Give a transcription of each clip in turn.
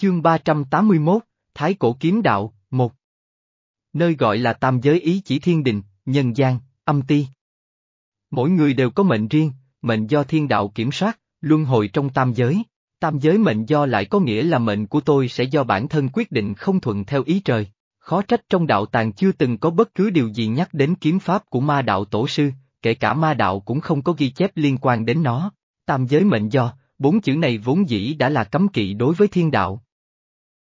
Chương 381, Thái Cổ Kiếm Đạo, 1 Nơi gọi là tam giới ý chỉ thiên đình, nhân gian, âm ti. Mỗi người đều có mệnh riêng, mệnh do thiên đạo kiểm soát, luân hồi trong tam giới. Tam giới mệnh do lại có nghĩa là mệnh của tôi sẽ do bản thân quyết định không thuận theo ý trời. Khó trách trong đạo tàng chưa từng có bất cứ điều gì nhắc đến kiếm pháp của ma đạo tổ sư, kể cả ma đạo cũng không có ghi chép liên quan đến nó. Tam giới mệnh do, bốn chữ này vốn dĩ đã là cấm kỵ đối với thiên đạo.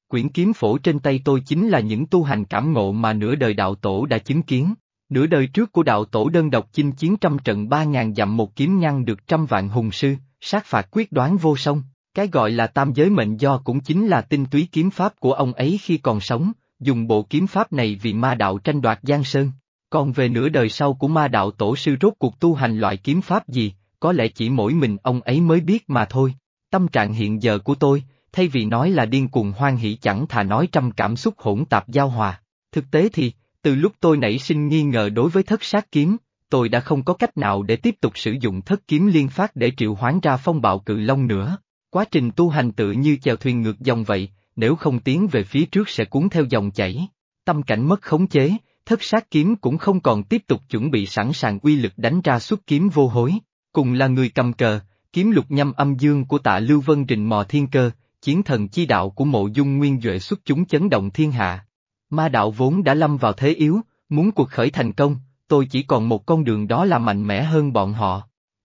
Quyển kiếm phổ trên tay tôi chính là những tu hành cảm ngộ mà nửa đời đạo tổ đã chứng kiến. Nửa đời trước của đạo tổ đơn độc chinh chiến trăm trận ba ngàn dặm một kiếm ngăn được trăm vạn hùng sư, sát phạt quyết đoán vô song. Cái gọi là tam giới mệnh do cũng chính là tinh túy kiếm pháp của ông ấy khi còn sống, dùng bộ kiếm pháp này vì ma đạo tranh đoạt Giang Sơn. Còn về nửa đời sau của ma đạo tổ sư rốt cuộc tu hành loại kiếm pháp gì, có lẽ chỉ mỗi mình ông ấy mới biết mà thôi. Tâm trạng hiện giờ của tôi, thay vì nói là điên cuồng hoan hỷ chẳng thà nói trăm cảm xúc hỗn tạp giao hòa. Thực tế thì, từ lúc tôi nảy sinh nghi ngờ đối với thất sát kiếm, tôi đã không có cách nào để tiếp tục sử dụng thất kiếm liên phát để triệu hoán ra phong bạo cự long nữa. Quá trình tu hành tự như chèo thuyền ngược dòng vậy, nếu không tiến về phía trước sẽ cuốn theo dòng chảy. Tâm cảnh mất khống chế, thất sát kiếm cũng không còn tiếp tục chuẩn bị sẵn sàng uy lực đánh ra xuất kiếm vô hối. Cùng là người cầm cờ, kiếm lục nhâm âm dương của tạ Lưu Vân rình mò thiên cơ, chiến thần chi đạo của mộ dung nguyên Duệ xuất chúng chấn động thiên hạ. Ma đạo vốn đã lâm vào thế yếu, muốn cuộc khởi thành công, tôi chỉ còn một con đường đó là mạnh mẽ hơn bọn họ.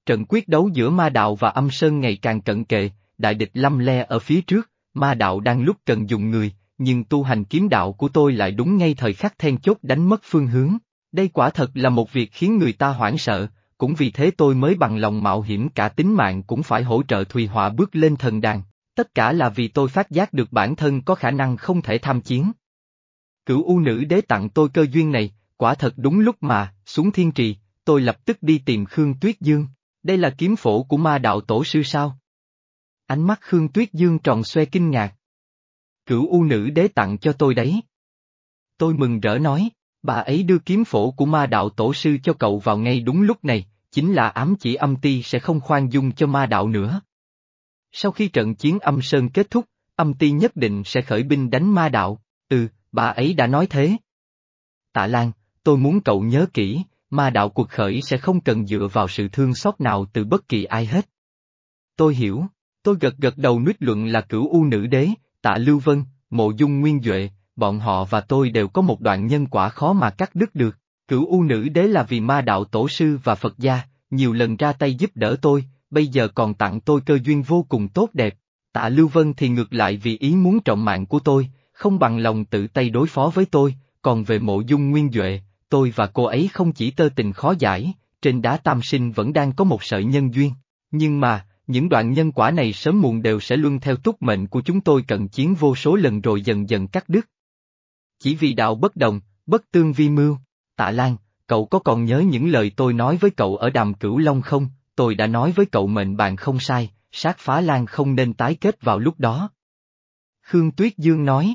Trận quyết đấu giữa ma đạo và âm sơn ngày càng cận kề, đại địch lâm le ở phía trước, ma đạo đang lúc cần dùng người, nhưng tu hành kiếm đạo của tôi lại đúng ngay thời khắc then chốt đánh mất phương hướng. Đây quả thật là một việc khiến người ta hoảng sợ, cũng vì thế tôi mới bằng lòng mạo hiểm cả tính mạng cũng phải hỗ trợ Thùy Họa bước lên thần đàn. Tất cả là vì tôi phát giác được bản thân có khả năng không thể tham chiến. Cửu U nữ đế tặng tôi cơ duyên này, quả thật đúng lúc mà, xuống thiên trì, tôi lập tức đi tìm Khương Tuyết Dương. Đây là kiếm phổ của ma đạo tổ sư sao? Ánh mắt Khương Tuyết Dương tròn xoe kinh ngạc. Cửu U nữ đế tặng cho tôi đấy. Tôi mừng rỡ nói, bà ấy đưa kiếm phổ của ma đạo tổ sư cho cậu vào ngay đúng lúc này, chính là ám chỉ âm ti sẽ không khoan dung cho ma đạo nữa. Sau khi trận chiến âm sơn kết thúc, âm ti nhất định sẽ khởi binh đánh ma đạo, ừ, bà ấy đã nói thế. Tạ Lan, tôi muốn cậu nhớ kỹ, ma đạo cuộc khởi sẽ không cần dựa vào sự thương xót nào từ bất kỳ ai hết. Tôi hiểu, tôi gật gật đầu nít luận là cửu u nữ đế, tạ Lưu Vân, mộ dung nguyên Duệ, bọn họ và tôi đều có một đoạn nhân quả khó mà cắt đứt được. Cửu u nữ đế là vì ma đạo tổ sư và Phật gia, nhiều lần ra tay giúp đỡ tôi, bây giờ còn tặng tôi cơ duyên vô cùng tốt đẹp. Tạ Lưu Vân thì ngược lại vì ý muốn trọng mạng của tôi, không bằng lòng tự tay đối phó với tôi, còn về mộ dung nguyên Duệ, tôi và cô ấy không chỉ tơ tình khó giải, trên đá tam sinh vẫn đang có một sợi nhân duyên. Nhưng mà, những đoạn nhân quả này sớm muộn đều sẽ luân theo túc mệnh của chúng tôi cận chiến vô số lần rồi dần dần cắt đứt. Chỉ vì đạo bất đồng, bất tương vi mưu, tạ Lan, cậu có còn nhớ những lời tôi nói với cậu ở đàm cửu Long không, tôi đã nói với cậu mệnh bạn không sai, sát phá Lan không nên tái kết vào lúc đó. Khương Tuyết Dương nói.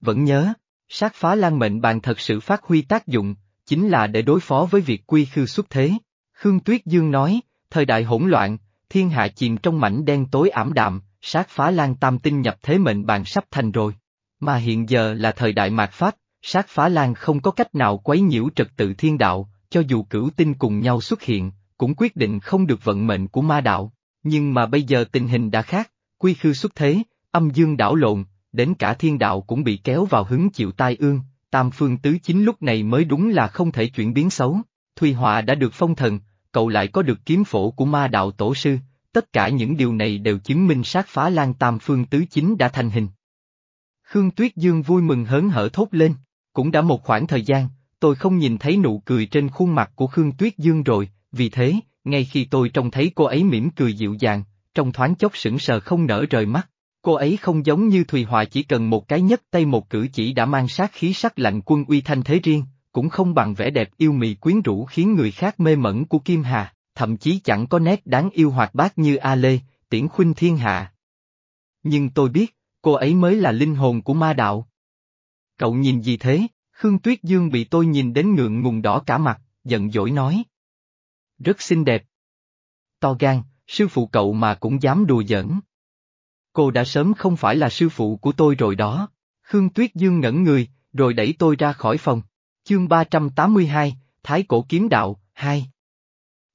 Vẫn nhớ, sát phá Lan mệnh bạn thật sự phát huy tác dụng, chính là để đối phó với việc quy khư xuất thế. Khương Tuyết Dương nói, thời đại hỗn loạn, thiên hạ chìm trong mảnh đen tối ảm đạm, sát phá Lan tam tinh nhập thế mệnh bạn sắp thành rồi. Mà hiện giờ là thời đại mạt Pháp, sát phá lan không có cách nào quấy nhiễu trật tự thiên đạo, cho dù cửu tinh cùng nhau xuất hiện, cũng quyết định không được vận mệnh của ma đạo. Nhưng mà bây giờ tình hình đã khác, quy khư xuất thế, âm dương đảo lộn, đến cả thiên đạo cũng bị kéo vào hứng chịu tai ương, tam phương tứ chính lúc này mới đúng là không thể chuyển biến xấu. Thùy Họa đã được phong thần, cậu lại có được kiếm phổ của ma đạo tổ sư, tất cả những điều này đều chứng minh sát phá lan tam phương tứ chính đã thành hình. Khương Tuyết Dương vui mừng hớn hở thốt lên, cũng đã một khoảng thời gian, tôi không nhìn thấy nụ cười trên khuôn mặt của Khương Tuyết Dương rồi, vì thế, ngay khi tôi trông thấy cô ấy mỉm cười dịu dàng, trong thoáng chốc sững sờ không nở rời mắt. Cô ấy không giống như Thùy Hòa chỉ cần một cái nhất tay một cử chỉ đã mang sát khí sắc lạnh quân uy thanh thế riêng, cũng không bằng vẻ đẹp yêu mị quyến rũ khiến người khác mê mẩn của Kim Hà, thậm chí chẳng có nét đáng yêu hoạt bát như A Lê, tiễn khuynh thiên hạ. Nhưng tôi biết, cô ấy mới là linh hồn của ma đạo. Cậu nhìn gì thế? Khương Tuyết Dương bị tôi nhìn đến ngượng ngùng đỏ cả mặt, giận dỗi nói. Rất xinh đẹp. To gan, sư phụ cậu mà cũng dám đùa giỡn. Cô đã sớm không phải là sư phụ của tôi rồi đó. Khương Tuyết Dương ngẩn người, rồi đẩy tôi ra khỏi phòng. Chương 382, Thái Cổ Kiếm Đạo, 2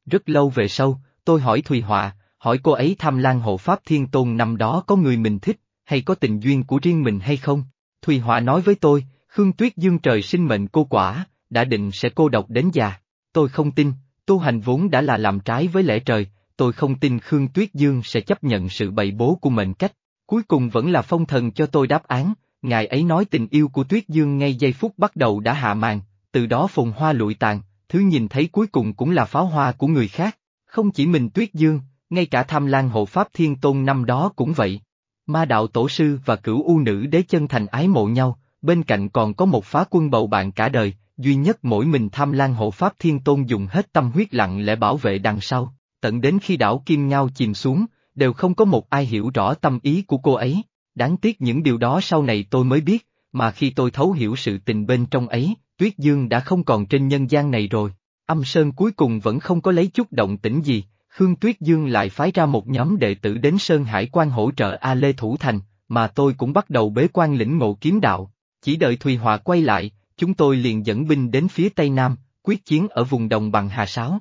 Rất lâu về sau, tôi hỏi Thùy Họa, hỏi cô ấy tham lan hộ Pháp Thiên Tôn năm đó có người mình thích, hay có tình duyên của riêng mình hay không? Thùy Họa nói với tôi, Khương Tuyết Dương trời sinh mệnh cô quả, đã định sẽ cô độc đến già. Tôi không tin, tu hành vốn đã là làm trái với lẽ trời, tôi không tin Khương Tuyết Dương sẽ chấp nhận sự bày bố của mệnh cách. Cuối cùng vẫn là phong thần cho tôi đáp án, ngài ấy nói tình yêu của Tuyết Dương ngay giây phút bắt đầu đã hạ màn, từ đó phồn hoa lụi tàn, thứ nhìn thấy cuối cùng cũng là pháo hoa của người khác. Không chỉ mình Tuyết Dương, ngay cả tham lan hộ Pháp Thiên Tôn năm đó cũng vậy. Ma đạo tổ sư và cửu u nữ đế chân thành ái mộ nhau, bên cạnh còn có một phá quân bầu bạn cả đời, duy nhất mỗi mình tham lan hộ Pháp Thiên Tôn dùng hết tâm huyết lặng lẽ bảo vệ đằng sau, tận đến khi đảo Kim Ngao chìm xuống, đều không có một ai hiểu rõ tâm ý của cô ấy. Đáng tiếc những điều đó sau này tôi mới biết, mà khi tôi thấu hiểu sự tình bên trong ấy, Tuyết Dương đã không còn trên nhân gian này rồi. Âm Sơn cuối cùng vẫn không có lấy chút động tĩnh gì, Khương Tuyết Dương lại phái ra một nhóm đệ tử đến Sơn Hải quan hỗ trợ A Lê Thủ Thành, mà tôi cũng bắt đầu bế quan lĩnh ngộ kiếm đạo. Chỉ đợi Thùy Hòa quay lại, chúng tôi liền dẫn binh đến phía Tây Nam, quyết chiến ở vùng đồng bằng Hà Sáo.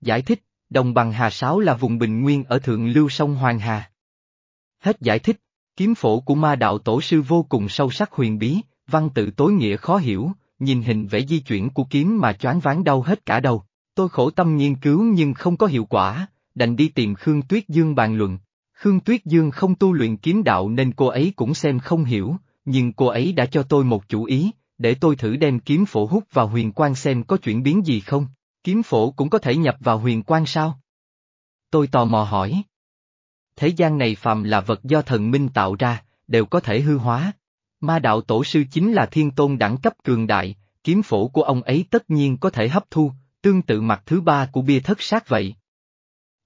Giải thích, đồng bằng Hà Sáo là vùng bình nguyên ở thượng lưu sông Hoàng Hà. Hết giải thích, kiếm phổ của ma đạo tổ sư vô cùng sâu sắc huyền bí, văn tự tối nghĩa khó hiểu, nhìn hình vẽ di chuyển của kiếm mà choáng váng đau hết cả đầu. Tôi khổ tâm nghiên cứu nhưng không có hiệu quả, đành đi tìm Khương Tuyết Dương bàn luận. Khương Tuyết Dương không tu luyện kiếm đạo nên cô ấy cũng xem không hiểu, nhưng cô ấy đã cho tôi một chủ ý, để tôi thử đem kiếm phổ hút vào huyền quan xem có chuyển biến gì không. Kiếm phổ cũng có thể nhập vào huyền quan sao? Tôi tò mò hỏi. Thế gian này phàm là vật do thần minh tạo ra, đều có thể hư hóa. Ma đạo tổ sư chính là thiên tôn đẳng cấp cường đại, kiếm phổ của ông ấy tất nhiên có thể hấp thu, tương tự mặt thứ ba của bia thất sát vậy.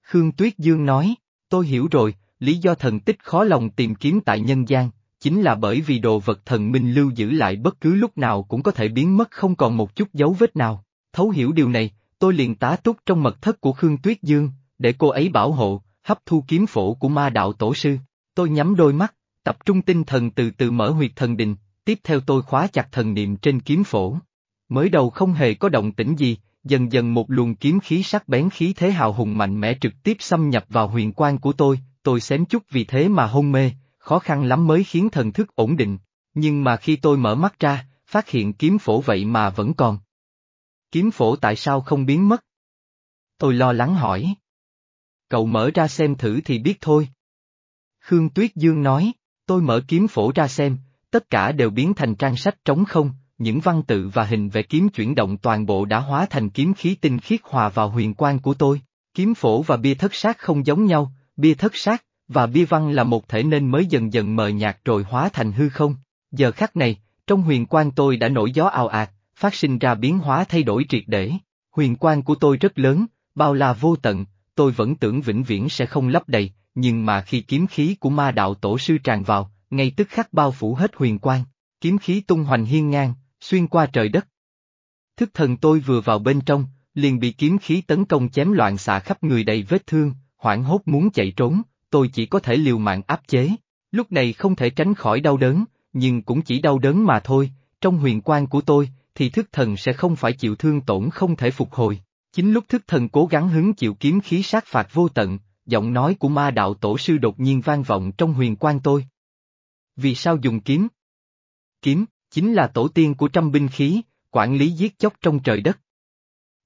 Khương Tuyết Dương nói, tôi hiểu rồi, lý do thần tích khó lòng tìm kiếm tại nhân gian, chính là bởi vì đồ vật thần minh lưu giữ lại bất cứ lúc nào cũng có thể biến mất không còn một chút dấu vết nào. Thấu hiểu điều này, tôi liền tá túc trong mật thất của Khương Tuyết Dương, để cô ấy bảo hộ, hấp thu kiếm phổ của ma đạo tổ sư. Tôi nhắm đôi mắt, tập trung tinh thần từ từ mở huyệt thần đình. tiếp theo tôi khóa chặt thần niệm trên kiếm phổ. Mới đầu không hề có động tĩnh gì, dần dần một luồng kiếm khí sắc bén khí thế hào hùng mạnh mẽ trực tiếp xâm nhập vào huyền quan của tôi, tôi xém chút vì thế mà hôn mê, khó khăn lắm mới khiến thần thức ổn định, nhưng mà khi tôi mở mắt ra, phát hiện kiếm phổ vậy mà vẫn còn. Kiếm phổ tại sao không biến mất? Tôi lo lắng hỏi. Cậu mở ra xem thử thì biết thôi. Khương Tuyết Dương nói, tôi mở kiếm phổ ra xem, tất cả đều biến thành trang sách trống không, những văn tự và hình vẽ kiếm chuyển động toàn bộ đã hóa thành kiếm khí tinh khiết hòa vào huyền quan của tôi. Kiếm phổ và bia thất sát không giống nhau, bia thất sát và bia văn là một thể nên mới dần dần mờ nhạt rồi hóa thành hư không. Giờ khắc này, trong huyền quan tôi đã nổi gió ào ạt, phát sinh ra biến hóa thay đổi triệt để. Huyền quan của tôi rất lớn, bao la vô tận, tôi vẫn tưởng vĩnh viễn sẽ không lấp đầy, nhưng mà khi kiếm khí của ma đạo tổ sư tràn vào, ngay tức khắc bao phủ hết huyền quan, kiếm khí tung hoành hiên ngang, xuyên qua trời đất. Thức thần tôi vừa vào bên trong, liền bị kiếm khí tấn công chém loạn xạ khắp người đầy vết thương, hoảng hốt muốn chạy trốn, tôi chỉ có thể liều mạng áp chế. Lúc này không thể tránh khỏi đau đớn, nhưng cũng chỉ đau đớn mà thôi, trong huyền quan của tôi, thì thức thần sẽ không phải chịu thương tổn không thể phục hồi. Chính lúc thức thần cố gắng hứng chịu kiếm khí sát phạt vô tận, giọng nói của ma đạo tổ sư đột nhiên vang vọng trong huyền quan tôi. Vì sao dùng kiếm? Kiếm, chính là tổ tiên của trăm binh khí, quản lý giết chóc trong trời đất.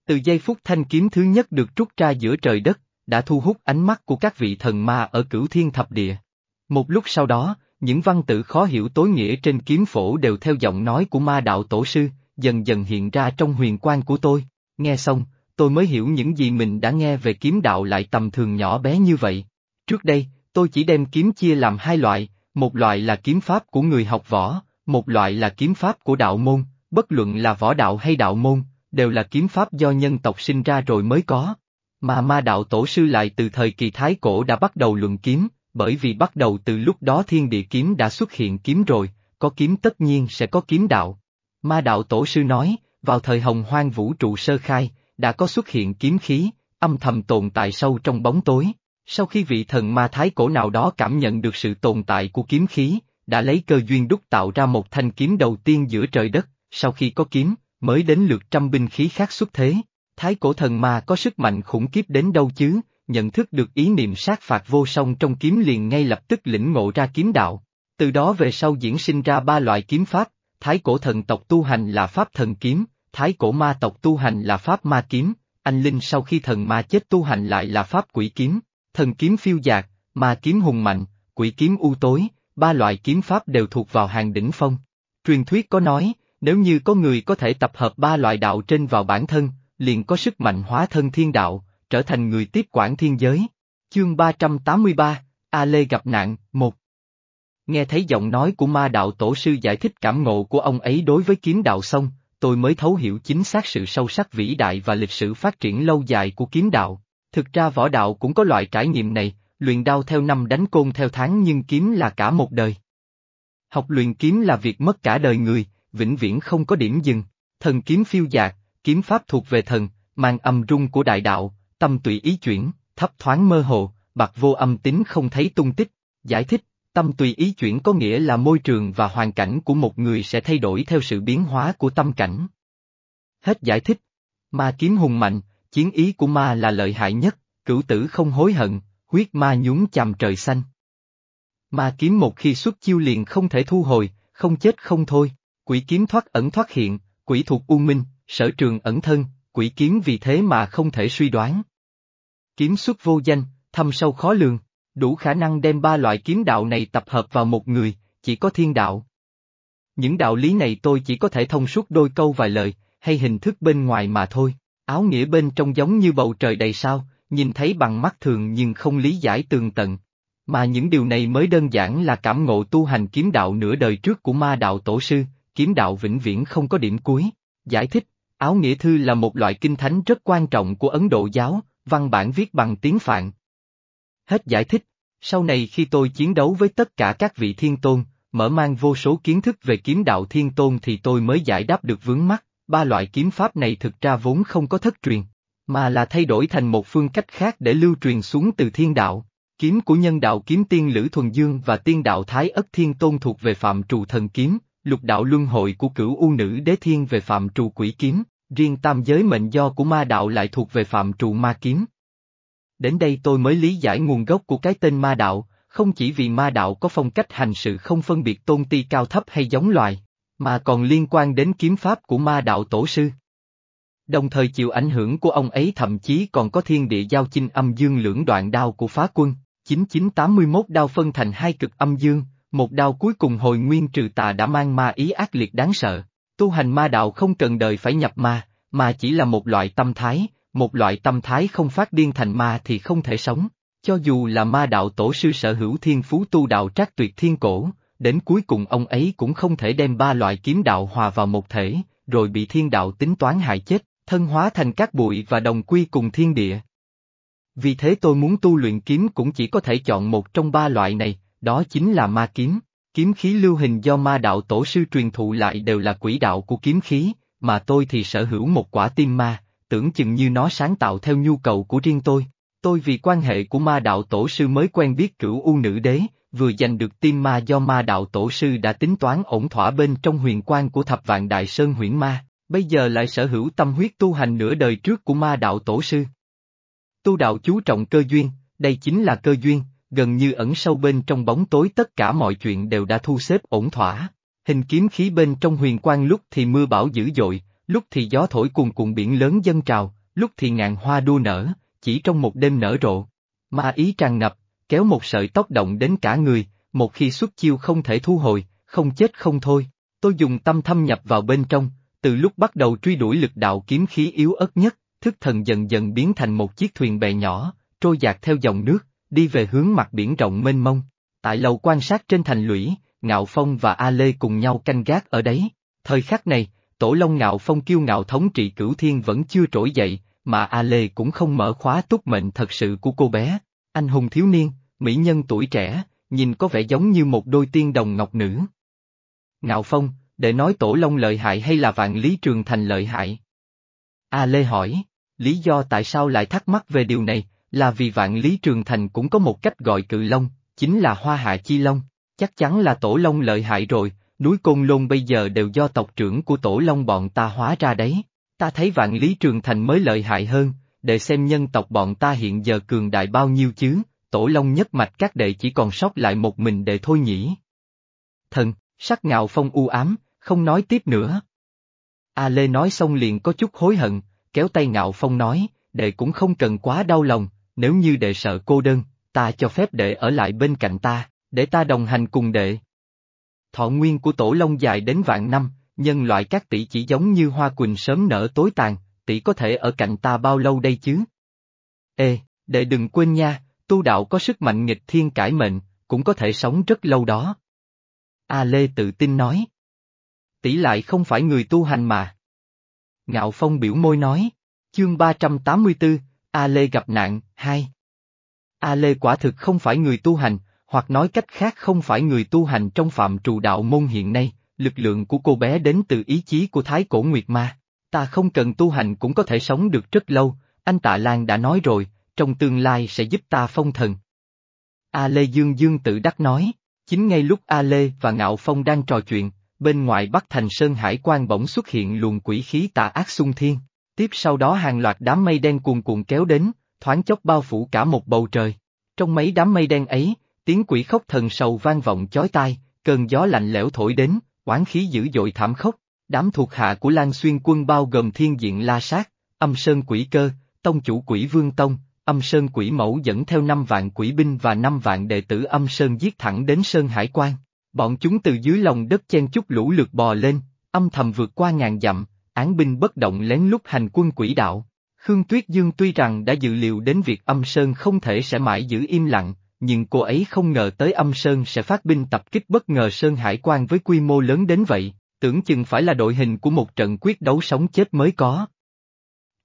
Từ giây phút thanh kiếm thứ nhất được trút ra giữa trời đất, đã thu hút ánh mắt của các vị thần ma ở cửu thiên thập địa. Một lúc sau đó, những văn tự khó hiểu tối nghĩa trên kiếm phổ đều theo giọng nói của ma đạo tổ sư, dần dần hiện ra trong huyền quan của tôi. Nghe xong, tôi mới hiểu những gì mình đã nghe về kiếm đạo lại tầm thường nhỏ bé như vậy. Trước đây, tôi chỉ đem kiếm chia làm hai loại, một loại là kiếm pháp của người học võ, một loại là kiếm pháp của đạo môn, bất luận là võ đạo hay đạo môn, đều là kiếm pháp do nhân tộc sinh ra rồi mới có. Mà ma đạo tổ sư lại từ thời kỳ Thái Cổ đã bắt đầu luận kiếm, bởi vì bắt đầu từ lúc đó thiên địa kiếm đã xuất hiện kiếm rồi, có kiếm tất nhiên sẽ có kiếm đạo. Ma đạo tổ sư nói, vào thời hồng hoang vũ trụ sơ khai, đã có xuất hiện kiếm khí, âm thầm tồn tại sâu trong bóng tối. Sau khi vị thần ma thái cổ nào đó cảm nhận được sự tồn tại của kiếm khí, đã lấy cơ duyên đúc tạo ra một thanh kiếm đầu tiên giữa trời đất, sau khi có kiếm, mới đến lượt trăm binh khí khác xuất thế. Thái cổ thần ma có sức mạnh khủng khiếp đến đâu chứ, nhận thức được ý niệm sát phạt vô song trong kiếm liền ngay lập tức lĩnh ngộ ra kiếm đạo. Từ đó về sau diễn sinh ra ba loại kiếm pháp, thái cổ thần tộc tu hành là pháp thần kiếm, thái cổ ma tộc tu hành là pháp ma kiếm, anh linh sau khi thần ma chết tu hành lại là pháp quỷ kiếm, thần kiếm phiêu dạt, ma kiếm hùng mạnh, quỷ kiếm u tối, ba loại kiếm pháp đều thuộc vào hàng đỉnh phong. Truyền thuyết có nói, nếu như có người có thể tập hợp ba loại đạo trên vào bản thân, liền có sức mạnh hóa thân thiên đạo, trở thành người tiếp quản thiên giới. Chương 383, A Lê gặp nạn, một Nghe thấy giọng nói của ma đạo tổ sư giải thích cảm ngộ của ông ấy đối với kiếm đạo xong, tôi mới thấu hiểu chính xác sự sâu sắc vĩ đại và lịch sử phát triển lâu dài của kiếm đạo. Thực ra võ đạo cũng có loại trải nghiệm này, luyện đao theo năm đánh côn theo tháng nhưng kiếm là cả một đời. Học luyện kiếm là việc mất cả đời người, vĩnh viễn không có điểm dừng. Thần kiếm phiêu dạt, kiếm pháp thuộc về thần, mang âm rung của đại đạo, tâm tùy ý chuyển, thấp thoáng mơ hồ, bạc vô âm tính không thấy tung tích. Giải thích, tâm tùy ý chuyển có nghĩa là môi trường và hoàn cảnh của một người sẽ thay đổi theo sự biến hóa của tâm cảnh. Hết giải thích. Ma kiếm hùng mạnh, chiến ý của ma là lợi hại nhất, cửu tử không hối hận, huyết ma nhún chàm trời xanh. Ma kiếm một khi xuất chiêu liền không thể thu hồi, không chết không thôi, quỷ kiếm thoát ẩn thoát hiện, quỷ thuộc u minh, sở trường ẩn thân, quỷ kiếm vì thế mà không thể suy đoán. Kiếm xuất vô danh, thâm sâu khó lường, đủ khả năng đem ba loại kiếm đạo này tập hợp vào một người, chỉ có thiên đạo. Những đạo lý này tôi chỉ có thể thông suốt đôi câu vài lời, hay hình thức bên ngoài mà thôi, áo nghĩa bên trong giống như bầu trời đầy sao, nhìn thấy bằng mắt thường nhưng không lý giải tường tận. Mà những điều này mới đơn giản là cảm ngộ tu hành kiếm đạo nửa đời trước của ma đạo tổ sư, kiếm đạo vĩnh viễn không có điểm cuối. Giải thích, áo nghĩa thư là một loại kinh thánh rất quan trọng của Ấn Độ giáo, văn bản viết bằng tiếng Phạn. Hết giải thích, sau này khi tôi chiến đấu với tất cả các vị thiên tôn, mở mang vô số kiến thức về kiếm đạo thiên tôn thì tôi mới giải đáp được vướng mắt, ba loại kiếm pháp này thực ra vốn không có thất truyền, mà là thay đổi thành một phương cách khác để lưu truyền xuống từ thiên đạo. Kiếm của nhân đạo kiếm tiên Lữ Thuần Dương và tiên đạo Thái Ất Thiên Tôn thuộc về phạm trù thần kiếm, lục đạo luân hội của cửu u nữ đế thiên về phạm trù quỷ kiếm, riêng tam giới mệnh do của ma đạo lại thuộc về phạm trù ma kiếm. Đến đây tôi mới lý giải nguồn gốc của cái tên ma đạo, không chỉ vì ma đạo có phong cách hành sự không phân biệt tôn ti cao thấp hay giống loài, mà còn liên quan đến kiếm pháp của ma đạo tổ sư. Đồng thời chịu ảnh hưởng của ông ấy thậm chí còn có thiên địa giao chinh âm dương lưỡng đoạn đao của phá quân, 9981 đao phân thành hai cực âm dương, một đao cuối cùng hồi nguyên trừ tà đã mang ma ý ác liệt đáng sợ. Tu hành ma đạo không cần đời phải nhập ma, mà chỉ là một loại tâm thái, một loại tâm thái không phát điên thành ma thì không thể sống. Cho dù là ma đạo tổ sư sở hữu thiên phú tu đạo trác tuyệt thiên cổ, đến cuối cùng ông ấy cũng không thể đem ba loại kiếm đạo hòa vào một thể, rồi bị thiên đạo tính toán hại chết, thân hóa thành các bụi và đồng quy cùng thiên địa. Vì thế tôi muốn tu luyện kiếm cũng chỉ có thể chọn một trong ba loại này, đó chính là ma kiếm. Kiếm khí lưu hình do ma đạo tổ sư truyền thụ lại đều là quỹ đạo của kiếm khí, mà tôi thì sở hữu một quả tim ma, tưởng chừng như nó sáng tạo theo nhu cầu của riêng tôi. Tôi vì quan hệ của ma đạo tổ sư mới quen biết cửu u nữ đế, vừa giành được tim ma do ma đạo tổ sư đã tính toán ổn thỏa bên trong huyền quan của thập vạn đại sơn huyễn ma, bây giờ lại sở hữu tâm huyết tu hành nửa đời trước của ma đạo tổ sư. Tu đạo chú trọng cơ duyên, đây chính là cơ duyên, gần như ẩn sâu bên trong bóng tối tất cả mọi chuyện đều đã thu xếp ổn thỏa. Hình kiếm khí bên trong huyền quang lúc thì mưa bão dữ dội, lúc thì gió thổi cuồn cuộn biển lớn dân trào, lúc thì ngàn hoa đua nở, chỉ trong một đêm nở rộ. Ma ý tràn ngập, kéo một sợi tóc động đến cả người, một khi xuất chiêu không thể thu hồi, không chết không thôi. Tôi dùng tâm thâm nhập vào bên trong, từ lúc bắt đầu truy đuổi lực đạo kiếm khí yếu ớt nhất, thức thần dần dần biến thành một chiếc thuyền bè nhỏ, trôi dạt theo dòng nước, đi về hướng mặt biển rộng mênh mông. Tại lầu quan sát trên thành lũy, Ngạo Phong và A Lê cùng nhau canh gác ở đấy. Thời khắc này, Tổ Long Ngạo Phong kiêu ngạo thống trị cửu thiên vẫn chưa trỗi dậy, mà A Lê cũng không mở khóa túc mệnh thật sự của cô bé. Anh hùng thiếu niên, mỹ nhân tuổi trẻ, nhìn có vẻ giống như một đôi tiên đồng ngọc nữ. Ngạo Phong, để nói Tổ Long lợi hại hay là vạn lý trường thành lợi hại? A Lê hỏi, lý do tại sao lại thắc mắc về điều này, là vì vạn lý trường thành cũng có một cách gọi cự long, chính là hoa hạ chi long. Chắc chắn là tổ long lợi hại rồi, núi Côn Lôn bây giờ đều do tộc trưởng của tổ long bọn ta hóa ra đấy. Ta thấy vạn lý trường thành mới lợi hại hơn, để xem nhân tộc bọn ta hiện giờ cường đại bao nhiêu chứ, tổ long nhất mạch các đệ chỉ còn sót lại một mình đệ thôi nhỉ. Thần, sắc ngạo phong u ám, không nói tiếp nữa. A Lê nói xong liền có chút hối hận, kéo tay ngạo phong nói, đệ cũng không cần quá đau lòng, nếu như đệ sợ cô đơn, ta cho phép đệ ở lại bên cạnh ta, để ta đồng hành cùng đệ. Thọ nguyên của tổ long dài đến vạn năm, nhân loại các tỷ chỉ giống như hoa quỳnh sớm nở tối tàn, tỷ có thể ở cạnh ta bao lâu đây chứ? Ê, đệ đừng quên nha, tu đạo có sức mạnh nghịch thiên cải mệnh, cũng có thể sống rất lâu đó. A Lê tự tin nói. Tỷ lại không phải người tu hành mà. Ngạo Phong biểu môi nói, chương 384, A Lê gặp nạn, hai. A Lê quả thực không phải người tu hành, hoặc nói cách khác không phải người tu hành trong phạm trù đạo môn hiện nay, lực lượng của cô bé đến từ ý chí của Thái Cổ Nguyệt Ma. Ta không cần tu hành cũng có thể sống được rất lâu, anh Tạ Lan đã nói rồi, trong tương lai sẽ giúp ta phong thần. A Lê Dương Dương tự đắc nói, chính ngay lúc A Lê và Ngạo Phong đang trò chuyện, bên ngoài Bắc Thành Sơn Hải quan bỗng xuất hiện luồng quỷ khí tà ác xung thiên, tiếp sau đó hàng loạt đám mây đen cuồn cuộn kéo đến, thoáng chốc bao phủ cả một bầu trời. Trong mấy đám mây đen ấy, tiếng quỷ khóc thần sầu vang vọng chói tai, cơn gió lạnh lẽo thổi đến, oán khí dữ dội thảm khốc. Đám thuộc hạ của Lan Xuyên quân bao gồm thiên diện La Sát, âm sơn quỷ cơ, tông chủ quỷ Vương Tông, âm sơn quỷ mẫu dẫn theo năm vạn quỷ binh và năm vạn đệ tử âm sơn giết thẳng đến Sơn Hải Quan. Bọn chúng từ dưới lòng đất chen chút lũ lượt bò lên, âm thầm vượt qua ngàn dặm, án binh bất động lén lút hành quân quỷ đạo. Khương Tuyết Dương tuy rằng đã dự liệu đến việc âm sơn không thể sẽ mãi giữ im lặng, nhưng cô ấy không ngờ tới âm sơn sẽ phát binh tập kích bất ngờ Sơn Hải quan với quy mô lớn đến vậy, tưởng chừng phải là đội hình của một trận quyết đấu sống chết mới có.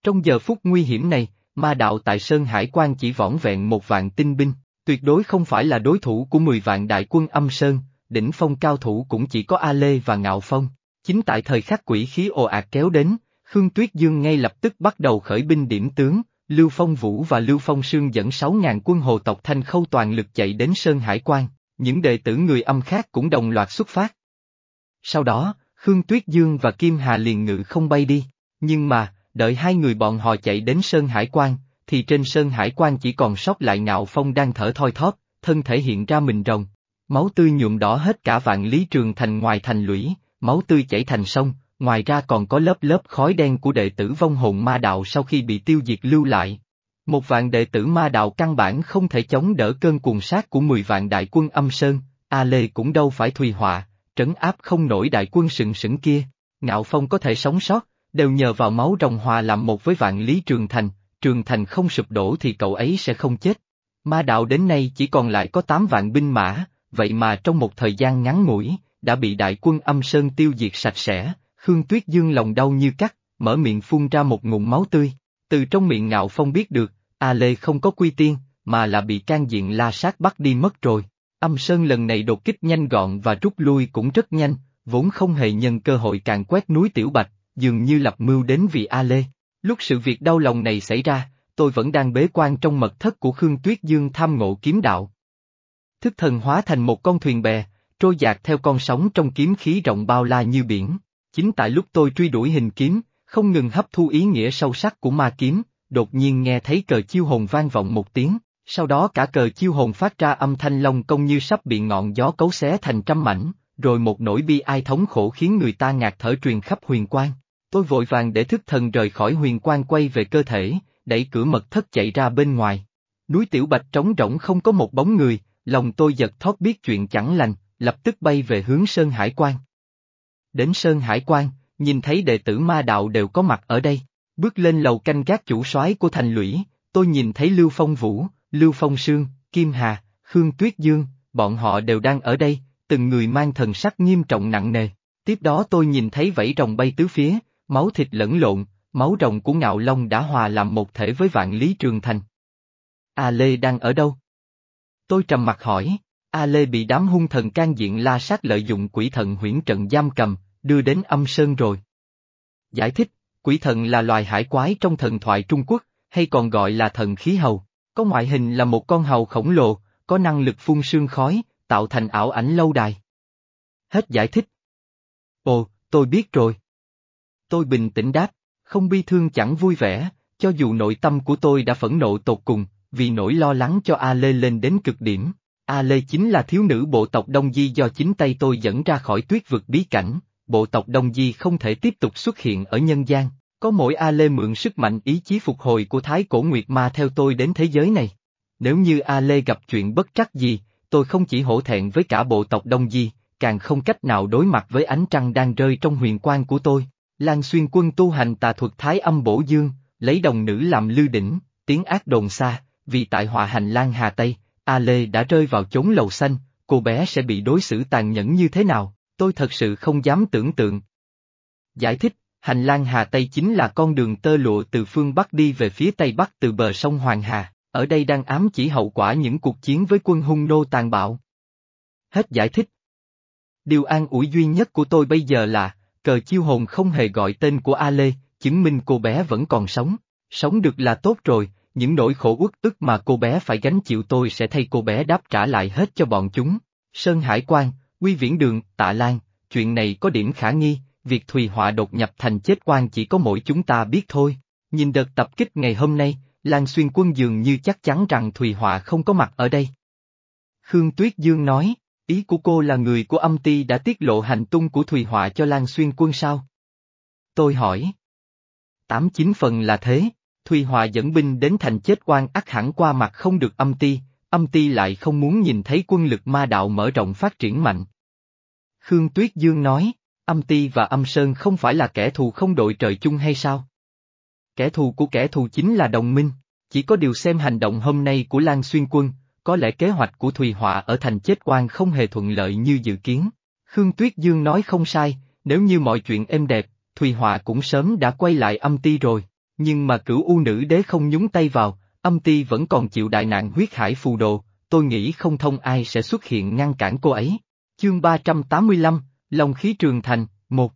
Trong giờ phút nguy hiểm này, ma đạo tại Sơn Hải quan chỉ vỏn vẹn một vạn tinh binh, tuyệt đối không phải là đối thủ của mười vạn đại quân âm Sơn, đỉnh phong cao thủ cũng chỉ có A Lê và Ngạo Phong. Chính tại thời khắc quỷ khí ồ ạt kéo đến, Khương Tuyết Dương ngay lập tức bắt đầu khởi binh điểm tướng, Lưu Phong Vũ và Lưu Phong Sương dẫn 6.000 quân hồ tộc Thanh Khâu toàn lực chạy đến Sơn Hải Quan, những đệ tử người âm khác cũng đồng loạt xuất phát. Sau đó, Khương Tuyết Dương và Kim Hà liền ngự không bay đi, nhưng mà, đợi hai người bọn họ chạy đến Sơn Hải Quan, thì trên Sơn Hải Quan chỉ còn sót lại Ngạo Phong đang thở thoi thóp, thân thể hiện ra mình rồng. Máu tươi nhuộm đỏ hết cả vạn lý trường thành ngoài thành lũy, máu tươi chảy thành sông, ngoài ra còn có lớp lớp khói đen của đệ tử vong hồn ma đạo sau khi bị tiêu diệt lưu lại. Một vạn đệ tử ma đạo căn bản không thể chống đỡ cơn cuồng sát của mười vạn đại quân âm sơn, A Lê cũng đâu phải thùy họa, trấn áp không nổi đại quân sừng sững kia. Ngạo Phong có thể sống sót, đều nhờ vào máu rồng hòa làm một với vạn lý trường thành, trường thành không sụp đổ thì cậu ấy sẽ không chết. Ma đạo đến nay chỉ còn lại có 8 vạn binh mã, vậy mà trong một thời gian ngắn ngủi, đã bị đại quân âm sơn tiêu diệt sạch sẽ, Khương Tuyết Dương lòng đau như cắt, mở miệng phun ra một ngụm máu tươi, từ trong miệng ngạo phong biết được, A Lê không có quy tiên, mà là bị can diện la sát bắt đi mất rồi. Âm Sơn lần này đột kích nhanh gọn và rút lui cũng rất nhanh, vốn không hề nhân cơ hội càng quét núi Tiểu Bạch, dường như lập mưu đến vì A Lê. Lúc sự việc đau lòng này xảy ra, tôi vẫn đang bế quan trong mật thất của Khương Tuyết Dương tham ngộ kiếm đạo. Thức thần hóa thành một con thuyền bè, trôi dạt theo con sóng trong kiếm khí rộng bao la như biển. Chính tại lúc tôi truy đuổi hình kiếm, không ngừng hấp thu ý nghĩa sâu sắc của ma kiếm, đột nhiên nghe thấy cờ chiêu hồn vang vọng một tiếng, sau đó cả cờ chiêu hồn phát ra âm thanh long công như sắp bị ngọn gió cấu xé thành trăm mảnh, rồi một nỗi bi ai thống khổ khiến người ta ngạt thở truyền khắp huyền quang. Tôi vội vàng để thức thần rời khỏi huyền quang quay về cơ thể, đẩy cửa mật thất chạy ra bên ngoài. Núi Tiểu Bạch trống rỗng không có một bóng người, lòng tôi giật thót biết chuyện chẳng lành, lập tức bay về hướng Sơn Hải Quan. Đến Sơn Hải Quan, nhìn thấy đệ tử ma đạo đều có mặt ở đây, bước lên lầu canh gác chủ soái của thành lũy, tôi nhìn thấy Lưu Phong Vũ, Lưu Phong Sương, Kim Hà, Khương Tuyết Dương, bọn họ đều đang ở đây, từng người mang thần sắc nghiêm trọng nặng nề. Tiếp đó tôi nhìn thấy vảy rồng bay tứ phía, máu thịt lẫn lộn, máu rồng của ngạo long đã hòa làm một thể với vạn lý trường thành. A Lê đang ở đâu? Tôi trầm mặt hỏi, A Lê bị đám hung thần can diện la sát lợi dụng quỷ thần huyễn trận giam cầm, đưa đến âm sơn rồi. Giải thích, quỷ thần là loài hải quái trong thần thoại Trung Quốc, hay còn gọi là thần khí hầu. Có ngoại hình là một con hầu khổng lồ, có năng lực phun sương khói, tạo thành ảo ảnh lâu đài. Hết giải thích. Ồ, tôi biết rồi. Tôi bình tĩnh đáp, không bi thương chẳng vui vẻ, cho dù nội tâm của tôi đã phẫn nộ tột cùng, vì nỗi lo lắng cho A Lê lên đến cực điểm. A Lê chính là thiếu nữ bộ tộc Đông Di do chính tay tôi dẫn ra khỏi tuyết vực bí cảnh, bộ tộc Đông Di không thể tiếp tục xuất hiện ở nhân gian, có mỗi A Lê mượn sức mạnh ý chí phục hồi của Thái Cổ Nguyệt Ma theo tôi đến thế giới này. Nếu như A Lê gặp chuyện bất trắc gì, tôi không chỉ hổ thẹn với cả bộ tộc Đông Di, càng không cách nào đối mặt với ánh trăng đang rơi trong huyền quang của tôi. Lan xuyên quân tu hành tà thuật Thái âm bổ dương, lấy đồng nữ làm lư đỉnh, tiếng ác đồn xa, vì tại họa hành Lan Hà Tây, A Lê đã rơi vào chốn lầu xanh, cô bé sẽ bị đối xử tàn nhẫn như thế nào, tôi thật sự không dám tưởng tượng. Giải thích, hành lang Hà Tây chính là con đường tơ lụa từ phương Bắc đi về phía Tây Bắc từ bờ sông Hoàng Hà, ở đây đang ám chỉ hậu quả những cuộc chiến với quân hung nô tàn bạo. Hết giải thích. Điều an ủi duy nhất của tôi bây giờ là, cờ chiêu hồn không hề gọi tên của A Lê, chứng minh cô bé vẫn còn sống. Sống được là tốt rồi, những nỗi khổ uất ức mà cô bé phải gánh chịu tôi sẽ thay cô bé đáp trả lại hết cho bọn chúng. Sơn Hải Quan, Quy Viễn Đường, Tạ Lan, chuyện này có điểm khả nghi, việc Thùy Họa đột nhập thành chết quan chỉ có mỗi chúng ta biết thôi. Nhìn đợt tập kích ngày hôm nay, Lan Xuyên Quân dường như chắc chắn rằng Thùy Họa không có mặt ở đây. Khương Tuyết Dương nói, ý của cô là người của âm ty đã tiết lộ hành tung của Thùy Họa cho Lan Xuyên Quân sao? Tôi hỏi. Tám chín phần là thế. Thùy Hòa dẫn binh đến thành chết quan ắt hẳn qua mặt không được âm ti, âm ti lại không muốn nhìn thấy quân lực ma đạo mở rộng phát triển mạnh. Khương Tuyết Dương nói, âm ti và âm sơn không phải là kẻ thù không đội trời chung hay sao? Kẻ thù của kẻ thù chính là đồng minh, chỉ có điều xem hành động hôm nay của Lan Xuyên Quân, có lẽ kế hoạch của Thùy Họa ở thành chết quan không hề thuận lợi như dự kiến. Khương Tuyết Dương nói không sai, nếu như mọi chuyện êm đẹp, Thùy Họa cũng sớm đã quay lại âm ti rồi. Nhưng mà cửu u nữ đế không nhúng tay vào, âm ti vẫn còn chịu đại nạn huyết hải phù đồ, tôi nghĩ không thông ai sẽ xuất hiện ngăn cản cô ấy. Chương 385, Long khí trường thành, một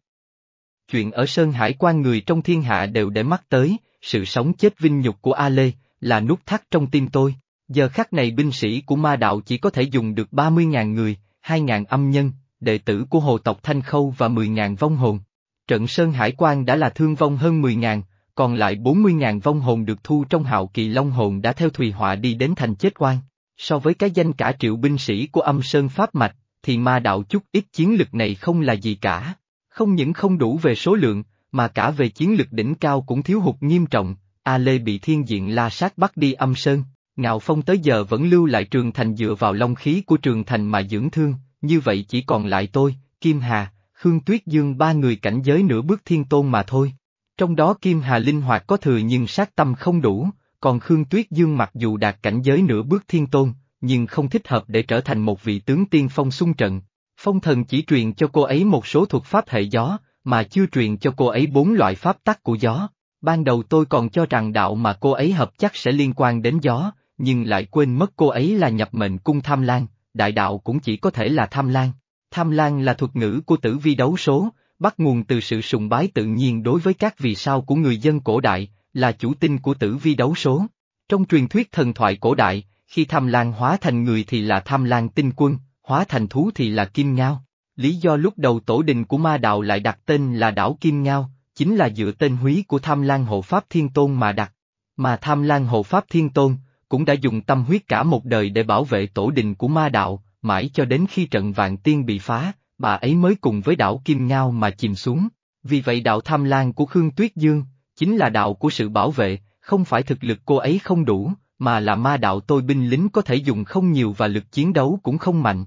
Chuyện ở Sơn Hải quan người trong thiên hạ đều để mắt tới, sự sống chết vinh nhục của A Lê, là nút thắt trong tim tôi. Giờ khắc này binh sĩ của ma đạo chỉ có thể dùng được 30.000 người, 2.000 âm nhân, đệ tử của hồ tộc Thanh Khâu và 10.000 vong hồn. Trận Sơn Hải quan đã là thương vong hơn 10.000, còn lại 40.000 vong hồn được thu trong hạo kỳ long hồn đã theo Thùy Họa đi đến thành chết quan. So với cái danh cả triệu binh sĩ của âm sơn Pháp Mạch, thì ma đạo chút ít chiến lực này không là gì cả. Không những không đủ về số lượng, mà cả về chiến lực đỉnh cao cũng thiếu hụt nghiêm trọng, A Lê bị thiên diện la sát bắt đi âm sơn, Ngạo Phong tới giờ vẫn lưu lại trường thành dựa vào long khí của trường thành mà dưỡng thương, như vậy chỉ còn lại tôi, Kim Hà, Khương Tuyết Dương ba người cảnh giới nửa bước thiên tôn mà thôi. Trong đó Kim Hà linh hoạt có thừa nhưng sát tâm không đủ, còn Khương Tuyết Dương mặc dù đạt cảnh giới nửa bước thiên tôn, nhưng không thích hợp để trở thành một vị tướng tiên phong xung trận. Phong thần chỉ truyền cho cô ấy một số thuật pháp hệ gió, mà chưa truyền cho cô ấy bốn loại pháp tắc của gió. Ban đầu tôi còn cho rằng đạo mà cô ấy hợp chắc sẽ liên quan đến gió, nhưng lại quên mất cô ấy là nhập mệnh cung tham lan, đại đạo cũng chỉ có thể là tham lan. Tham lan là thuật ngữ của tử vi đấu số, bắt nguồn từ sự sùng bái tự nhiên đối với các vì sao của người dân cổ đại, là chủ tinh của tử vi đấu số. Trong truyền thuyết thần thoại cổ đại, khi tham lan hóa thành người thì là tham lan tinh quân, hóa thành thú thì là kim ngao. Lý do lúc đầu tổ đình của ma đạo lại đặt tên là đảo Kim Ngao, chính là dựa tên húy của tham lan hộ Pháp Thiên Tôn mà đặt. Mà tham lan hộ Pháp Thiên Tôn, cũng đã dùng tâm huyết cả một đời để bảo vệ tổ đình của ma đạo, mãi cho đến khi trận vạn tiên bị phá, bà ấy mới cùng với đảo Kim Ngao mà chìm xuống. Vì vậy đạo tham lan của Khương Tuyết Dương, chính là đạo của sự bảo vệ, không phải thực lực cô ấy không đủ, mà là ma đạo tôi binh lính có thể dùng không nhiều và lực chiến đấu cũng không mạnh.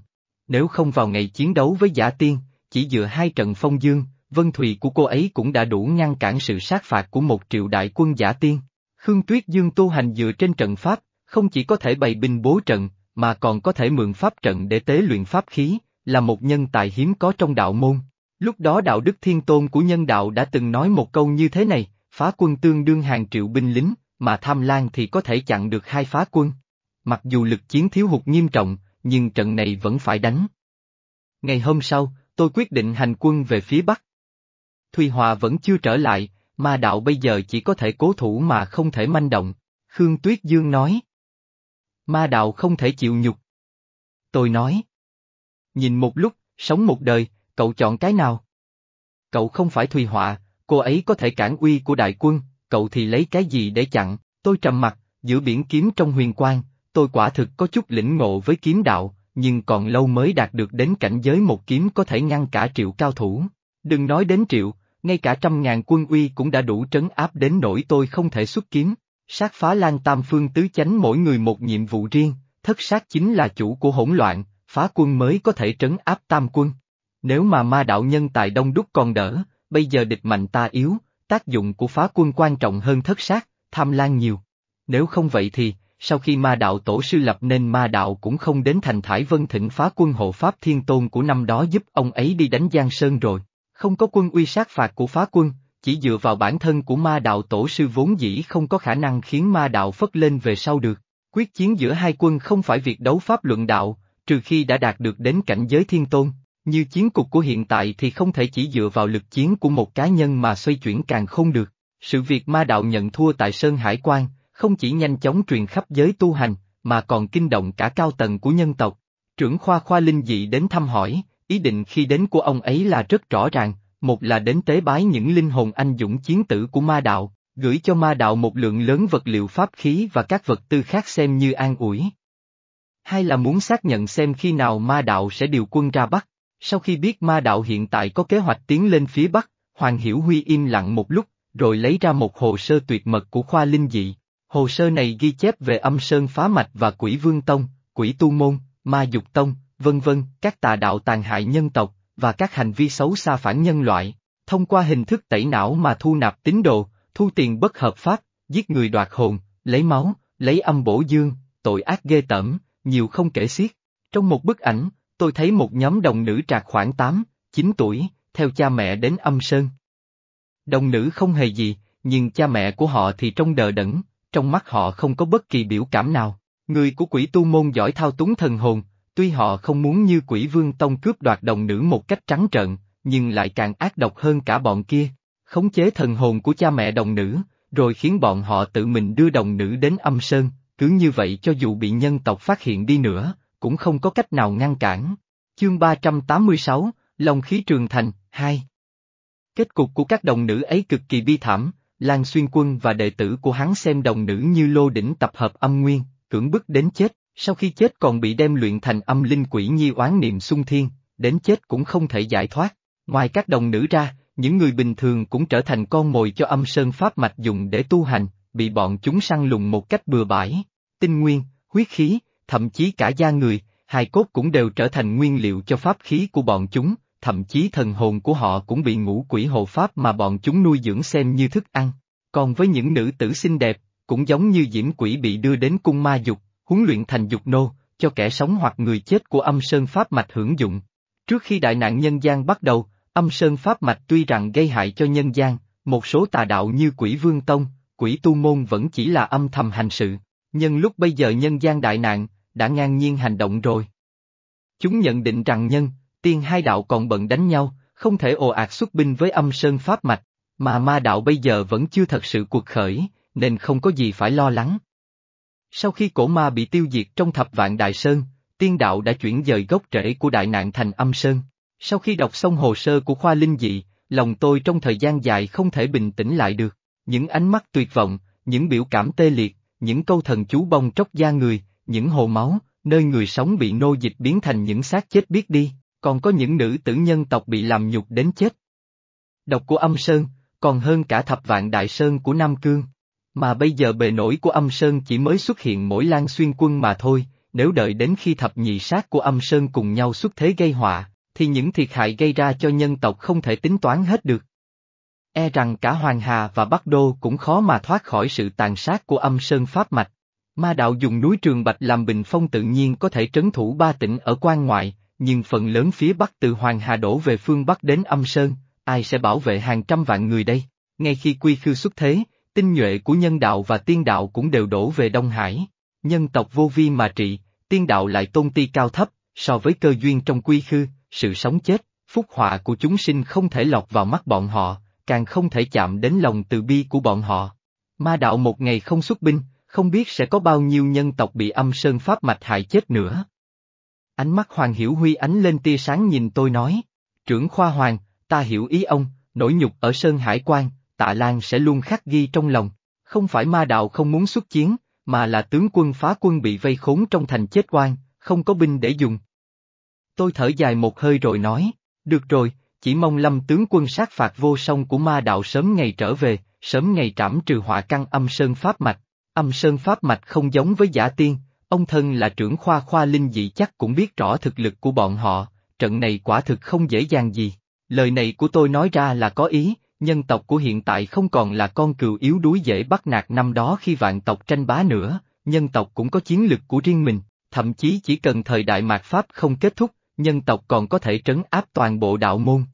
Nếu không vào ngày chiến đấu với giả tiên, chỉ dựa hai trận phong dương, vân thùy của cô ấy cũng đã đủ ngăn cản sự sát phạt của một triệu đại quân giả tiên. Khương Tuyết Dương tu hành dựa trên trận pháp, không chỉ có thể bày binh bố trận, mà còn có thể mượn pháp trận để tế luyện pháp khí, là một nhân tài hiếm có trong đạo môn. Lúc đó đạo đức thiên tôn của nhân đạo đã từng nói một câu như thế này, phá quân tương đương hàng triệu binh lính, mà tham lan thì có thể chặn được hai phá quân. Mặc dù lực chiến thiếu hụt nghiêm trọng, nhưng trận này vẫn phải đánh. Ngày hôm sau, tôi quyết định hành quân về phía Bắc. Thùy Hòa vẫn chưa trở lại, ma đạo bây giờ chỉ có thể cố thủ mà không thể manh động. Khương Tuyết Dương nói. Ma đạo không thể chịu nhục. Tôi nói. Nhìn một lúc, sống một đời, cậu chọn cái nào? Cậu không phải Thùy Họa, cô ấy có thể cản uy của đại quân, cậu thì lấy cái gì để chặn, tôi trầm mặt, giữa biển kiếm trong huyền quang, tôi quả thực có chút lĩnh ngộ với kiếm đạo, nhưng còn lâu mới đạt được đến cảnh giới một kiếm có thể ngăn cả triệu cao thủ. Đừng nói đến triệu, ngay cả trăm ngàn quân uy cũng đã đủ trấn áp đến nỗi tôi không thể xuất kiếm. Sát phá lan tam phương tứ chánh mỗi người một nhiệm vụ riêng, thất sát chính là chủ của hỗn loạn, phá quân mới có thể trấn áp tam quân. Nếu mà ma đạo nhân tài đông đúc còn đỡ, bây giờ địch mạnh ta yếu, tác dụng của phá quân quan trọng hơn thất sát, tham lan nhiều. Nếu không vậy thì, sau khi ma đạo tổ sư lập nên ma đạo cũng không đến thành Thải Vân thịnh phá quân hộ Pháp Thiên Tôn của năm đó giúp ông ấy đi đánh Giang Sơn rồi. Không có quân uy sát phạt của phá quân, chỉ dựa vào bản thân của ma đạo tổ sư vốn dĩ không có khả năng khiến ma đạo phất lên về sau được. Quyết chiến giữa hai quân không phải việc đấu pháp luận đạo, trừ khi đã đạt được đến cảnh giới thiên tôn, như chiến cục của hiện tại thì không thể chỉ dựa vào lực chiến của một cá nhân mà xoay chuyển càng không được. Sự việc ma đạo nhận thua tại Sơn Hải Quan, không chỉ nhanh chóng truyền khắp giới tu hành, mà còn kinh động cả cao tầng của nhân tộc. Trưởng khoa khoa linh dị đến thăm hỏi, ý định khi đến của ông ấy là rất rõ ràng, một là đến tế bái những linh hồn anh dũng chiến tử của ma đạo, gửi cho ma đạo một lượng lớn vật liệu pháp khí và các vật tư khác xem như an ủi. Hai là muốn xác nhận xem khi nào ma đạo sẽ điều quân ra Bắc. Sau khi biết ma đạo hiện tại có kế hoạch tiến lên phía Bắc, Hoàng Hiểu Huy im lặng một lúc, rồi lấy ra một hồ sơ tuyệt mật của khoa linh dị. Hồ sơ này ghi chép về âm sơn phá mạch và quỷ vương tông, quỷ tu môn, ma dục tông, vân vân, các tà đạo tàn hại nhân tộc, và các hành vi xấu xa phản nhân loại, thông qua hình thức tẩy não mà thu nạp tín đồ, thu tiền bất hợp pháp, giết người đoạt hồn, lấy máu, lấy âm bổ dương, tội ác ghê tởm, nhiều không kể xiết. Trong một bức ảnh, tôi thấy một nhóm đồng nữ trạc khoảng 8, 9 tuổi, theo cha mẹ đến âm sơn. Đồng nữ không hề gì, nhưng cha mẹ của họ thì trông đờ đẫn, trong mắt họ không có bất kỳ biểu cảm nào. Người của quỷ tu môn giỏi thao túng thần hồn, tuy họ không muốn như quỷ vương tông cướp đoạt đồng nữ một cách trắng trợn, nhưng lại càng ác độc hơn cả bọn kia. Khống chế thần hồn của cha mẹ đồng nữ, rồi khiến bọn họ tự mình đưa đồng nữ đến âm sơn, cứ như vậy cho dù bị nhân tộc phát hiện đi nữa, cũng không có cách nào ngăn cản. Chương 386, Long khí trường thành, 2 Kết cục của các đồng nữ ấy cực kỳ bi thảm, Lan Xuyên Quân và đệ tử của hắn xem đồng nữ như lô đỉnh tập hợp âm nguyên, cưỡng bức đến chết, sau khi chết còn bị đem luyện thành âm linh quỷ nhi oán niệm sung thiên, đến chết cũng không thể giải thoát. Ngoài các đồng nữ ra, những người bình thường cũng trở thành con mồi cho âm sơn pháp mạch dùng để tu hành, bị bọn chúng săn lùng một cách bừa bãi. Tinh nguyên, huyết khí, thậm chí cả da người, hài cốt cũng đều trở thành nguyên liệu cho pháp khí của bọn chúng, thậm chí thần hồn của họ cũng bị ngũ quỷ hộ pháp mà bọn chúng nuôi dưỡng xem như thức ăn. Còn với những nữ tử xinh đẹp, cũng giống như diễm quỷ bị đưa đến cung ma dục, huấn luyện thành dục nô, cho kẻ sống hoặc người chết của âm sơn pháp mạch hưởng dụng. Trước khi đại nạn nhân gian bắt đầu, âm sơn pháp mạch tuy rằng gây hại cho nhân gian, một số tà đạo như quỷ vương tông, quỷ tu môn vẫn chỉ là âm thầm hành sự, nhưng lúc bây giờ nhân gian đại nạn, đã ngang nhiên hành động rồi. Chúng nhận định rằng nhân, tiên hai đạo còn bận đánh nhau, không thể ồ ạt xuất binh với âm sơn pháp mạch, mà ma đạo bây giờ vẫn chưa thật sự cuộc khởi, nên không có gì phải lo lắng. Sau khi cổ ma bị tiêu diệt trong thập vạn đại sơn, tiên đạo đã chuyển dời gốc rễ của đại nạn thành âm sơn. Sau khi đọc xong hồ sơ của khoa linh dị, lòng tôi trong thời gian dài không thể bình tĩnh lại được. Những ánh mắt tuyệt vọng, những biểu cảm tê liệt, những câu thần chú bong tróc da người, những hồ máu, nơi người sống bị nô dịch biến thành những xác chết biết đi, còn có những nữ tử nhân tộc bị làm nhục đến chết. Độc của âm sơn, còn hơn cả thập vạn đại sơn của Nam Cương. Mà bây giờ bề nổi của âm sơn chỉ mới xuất hiện mỗi lan xuyên quân mà thôi, nếu đợi đến khi thập nhị sát của âm sơn cùng nhau xuất thế gây họa, thì những thiệt hại gây ra cho nhân tộc không thể tính toán hết được. E rằng cả Hoàng Hà và Bắc Đô cũng khó mà thoát khỏi sự tàn sát của âm sơn pháp mạch. Ma đạo dùng núi Trường Bạch làm bình phong tự nhiên có thể trấn thủ ba tỉnh ở quan ngoại, nhưng phần lớn phía Bắc từ Hoàng Hà đổ về phương Bắc đến âm sơn, ai sẽ bảo vệ hàng trăm vạn người đây? Ngay khi quy khư xuất thế, tinh nhuệ của nhân đạo và tiên đạo cũng đều đổ về Đông Hải. Nhân tộc vô vi mà trị, tiên đạo lại tôn ti cao thấp, so với cơ duyên trong quy khư, sự sống chết, phúc họa của chúng sinh không thể lọt vào mắt bọn họ, càng không thể chạm đến lòng từ bi của bọn họ. Ma đạo một ngày không xuất binh, không biết sẽ có bao nhiêu nhân tộc bị âm sơn pháp mạch hại chết nữa. Ánh mắt Hoàng Hiểu Huy ánh lên tia sáng nhìn tôi nói, trưởng khoa Hoàng, ta hiểu ý ông, nỗi nhục ở Sơn Hải Quan, tạ Lan sẽ luôn khắc ghi trong lòng, không phải ma đạo không muốn xuất chiến, mà là tướng quân phá quân bị vây khốn trong thành chết quan, không có binh để dùng. Tôi thở dài một hơi rồi nói, được rồi, chỉ mong lâm tướng quân sát phạt vô song của ma đạo sớm ngày trở về, sớm ngày trảm trừ họa căn âm sơn pháp mạch. Âm sơn pháp mạch không giống với giả tiên, ông thân là trưởng khoa khoa linh dị chắc cũng biết rõ thực lực của bọn họ, trận này quả thực không dễ dàng gì. Lời này của tôi nói ra là có ý, nhân tộc của hiện tại không còn là con cừu yếu đuối dễ bắt nạt năm đó khi vạn tộc tranh bá nữa, nhân tộc cũng có chiến lực của riêng mình, thậm chí chỉ cần thời đại mạt Pháp không kết thúc, nhân tộc còn có thể trấn áp toàn bộ đạo môn.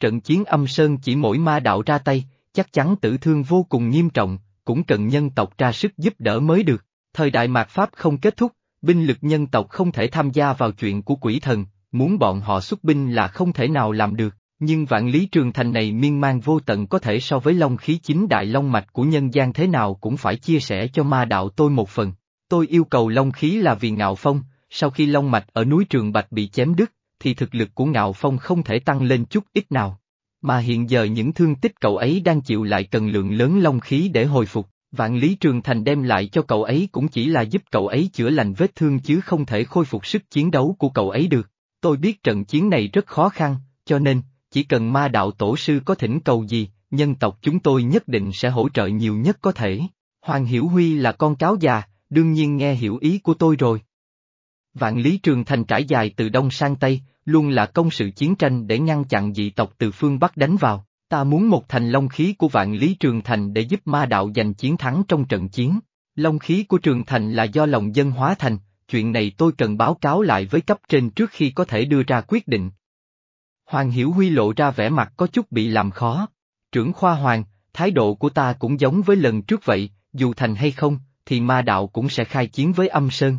Trận chiến âm sơn chỉ mỗi ma đạo ra tay, chắc chắn tử thương vô cùng nghiêm trọng, cũng cần nhân tộc ra sức giúp đỡ mới được. Thời đại mạt Pháp không kết thúc, binh lực nhân tộc không thể tham gia vào chuyện của quỷ thần, muốn bọn họ xuất binh là không thể nào làm được. Nhưng vạn lý trường thành này miên man vô tận có thể so với long khí chính đại long mạch của nhân gian thế nào cũng phải chia sẻ cho ma đạo tôi một phần. Tôi yêu cầu long khí là vì ngạo phong, sau khi long mạch ở núi Trường Bạch bị chém đứt, thì thực lực của ngạo phong không thể tăng lên chút ít nào. Mà hiện giờ những thương tích cậu ấy đang chịu lại cần lượng lớn long khí để hồi phục, vạn lý trường thành đem lại cho cậu ấy cũng chỉ là giúp cậu ấy chữa lành vết thương chứ không thể khôi phục sức chiến đấu của cậu ấy được. Tôi biết trận chiến này rất khó khăn, cho nên, chỉ cần ma đạo tổ sư có thỉnh cầu gì, nhân tộc chúng tôi nhất định sẽ hỗ trợ nhiều nhất có thể. Hoàng Hiểu Huy là con cáo già, đương nhiên nghe hiểu ý của tôi rồi. Vạn Lý Trường Thành trải dài từ đông sang tây, luôn là công sự chiến tranh để ngăn chặn dị tộc từ phương Bắc đánh vào. Ta muốn một thành long khí của Vạn Lý Trường Thành để giúp ma đạo giành chiến thắng trong trận chiến. Long khí của Trường Thành là do lòng dân hóa thành, chuyện này tôi cần báo cáo lại với cấp trên trước khi có thể đưa ra quyết định. Hoàng Hiểu Huy lộ ra vẻ mặt có chút bị làm khó. Trưởng khoa Hoàng, thái độ của ta cũng giống với lần trước vậy, dù thành hay không, thì ma đạo cũng sẽ khai chiến với âm sơn.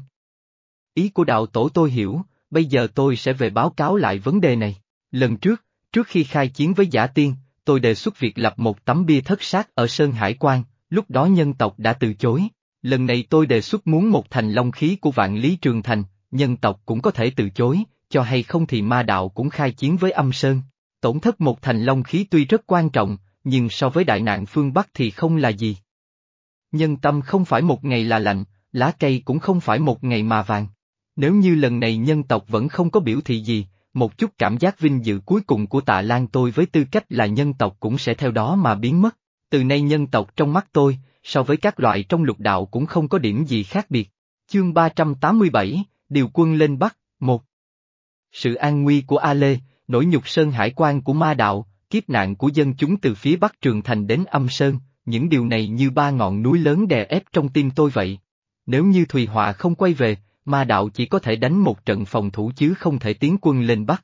Ý của đạo tổ tôi hiểu, bây giờ tôi sẽ về báo cáo lại vấn đề này. Lần trước, trước khi khai chiến với giả tiên, tôi đề xuất việc lập một tấm bia thất sát ở Sơn Hải Quan, lúc đó nhân tộc đã từ chối. Lần này tôi đề xuất muốn một thành long khí của vạn lý trường thành, nhân tộc cũng có thể từ chối, cho hay không thì ma đạo cũng khai chiến với âm sơn. Tổn thất một thành long khí tuy rất quan trọng, nhưng so với đại nạn phương Bắc thì không là gì. Nhân tâm không phải một ngày là lạnh, lá cây cũng không phải một ngày mà vàng. Nếu như lần này nhân tộc vẫn không có biểu thị gì, một chút cảm giác vinh dự cuối cùng của tạ Lan tôi với tư cách là nhân tộc cũng sẽ theo đó mà biến mất. Từ nay nhân tộc trong mắt tôi, so với các loại trong lục đạo cũng không có điểm gì khác biệt. Chương 387, Điều quân lên Bắc, 1 Sự an nguy của A Lê, nỗi nhục sơn hải quan của ma đạo, kiếp nạn của dân chúng từ phía Bắc Trường Thành đến âm sơn, những điều này như ba ngọn núi lớn đè ép trong tim tôi vậy. Nếu như Thùy Họa không quay về, ma đạo chỉ có thể đánh một trận phòng thủ chứ không thể tiến quân lên Bắc.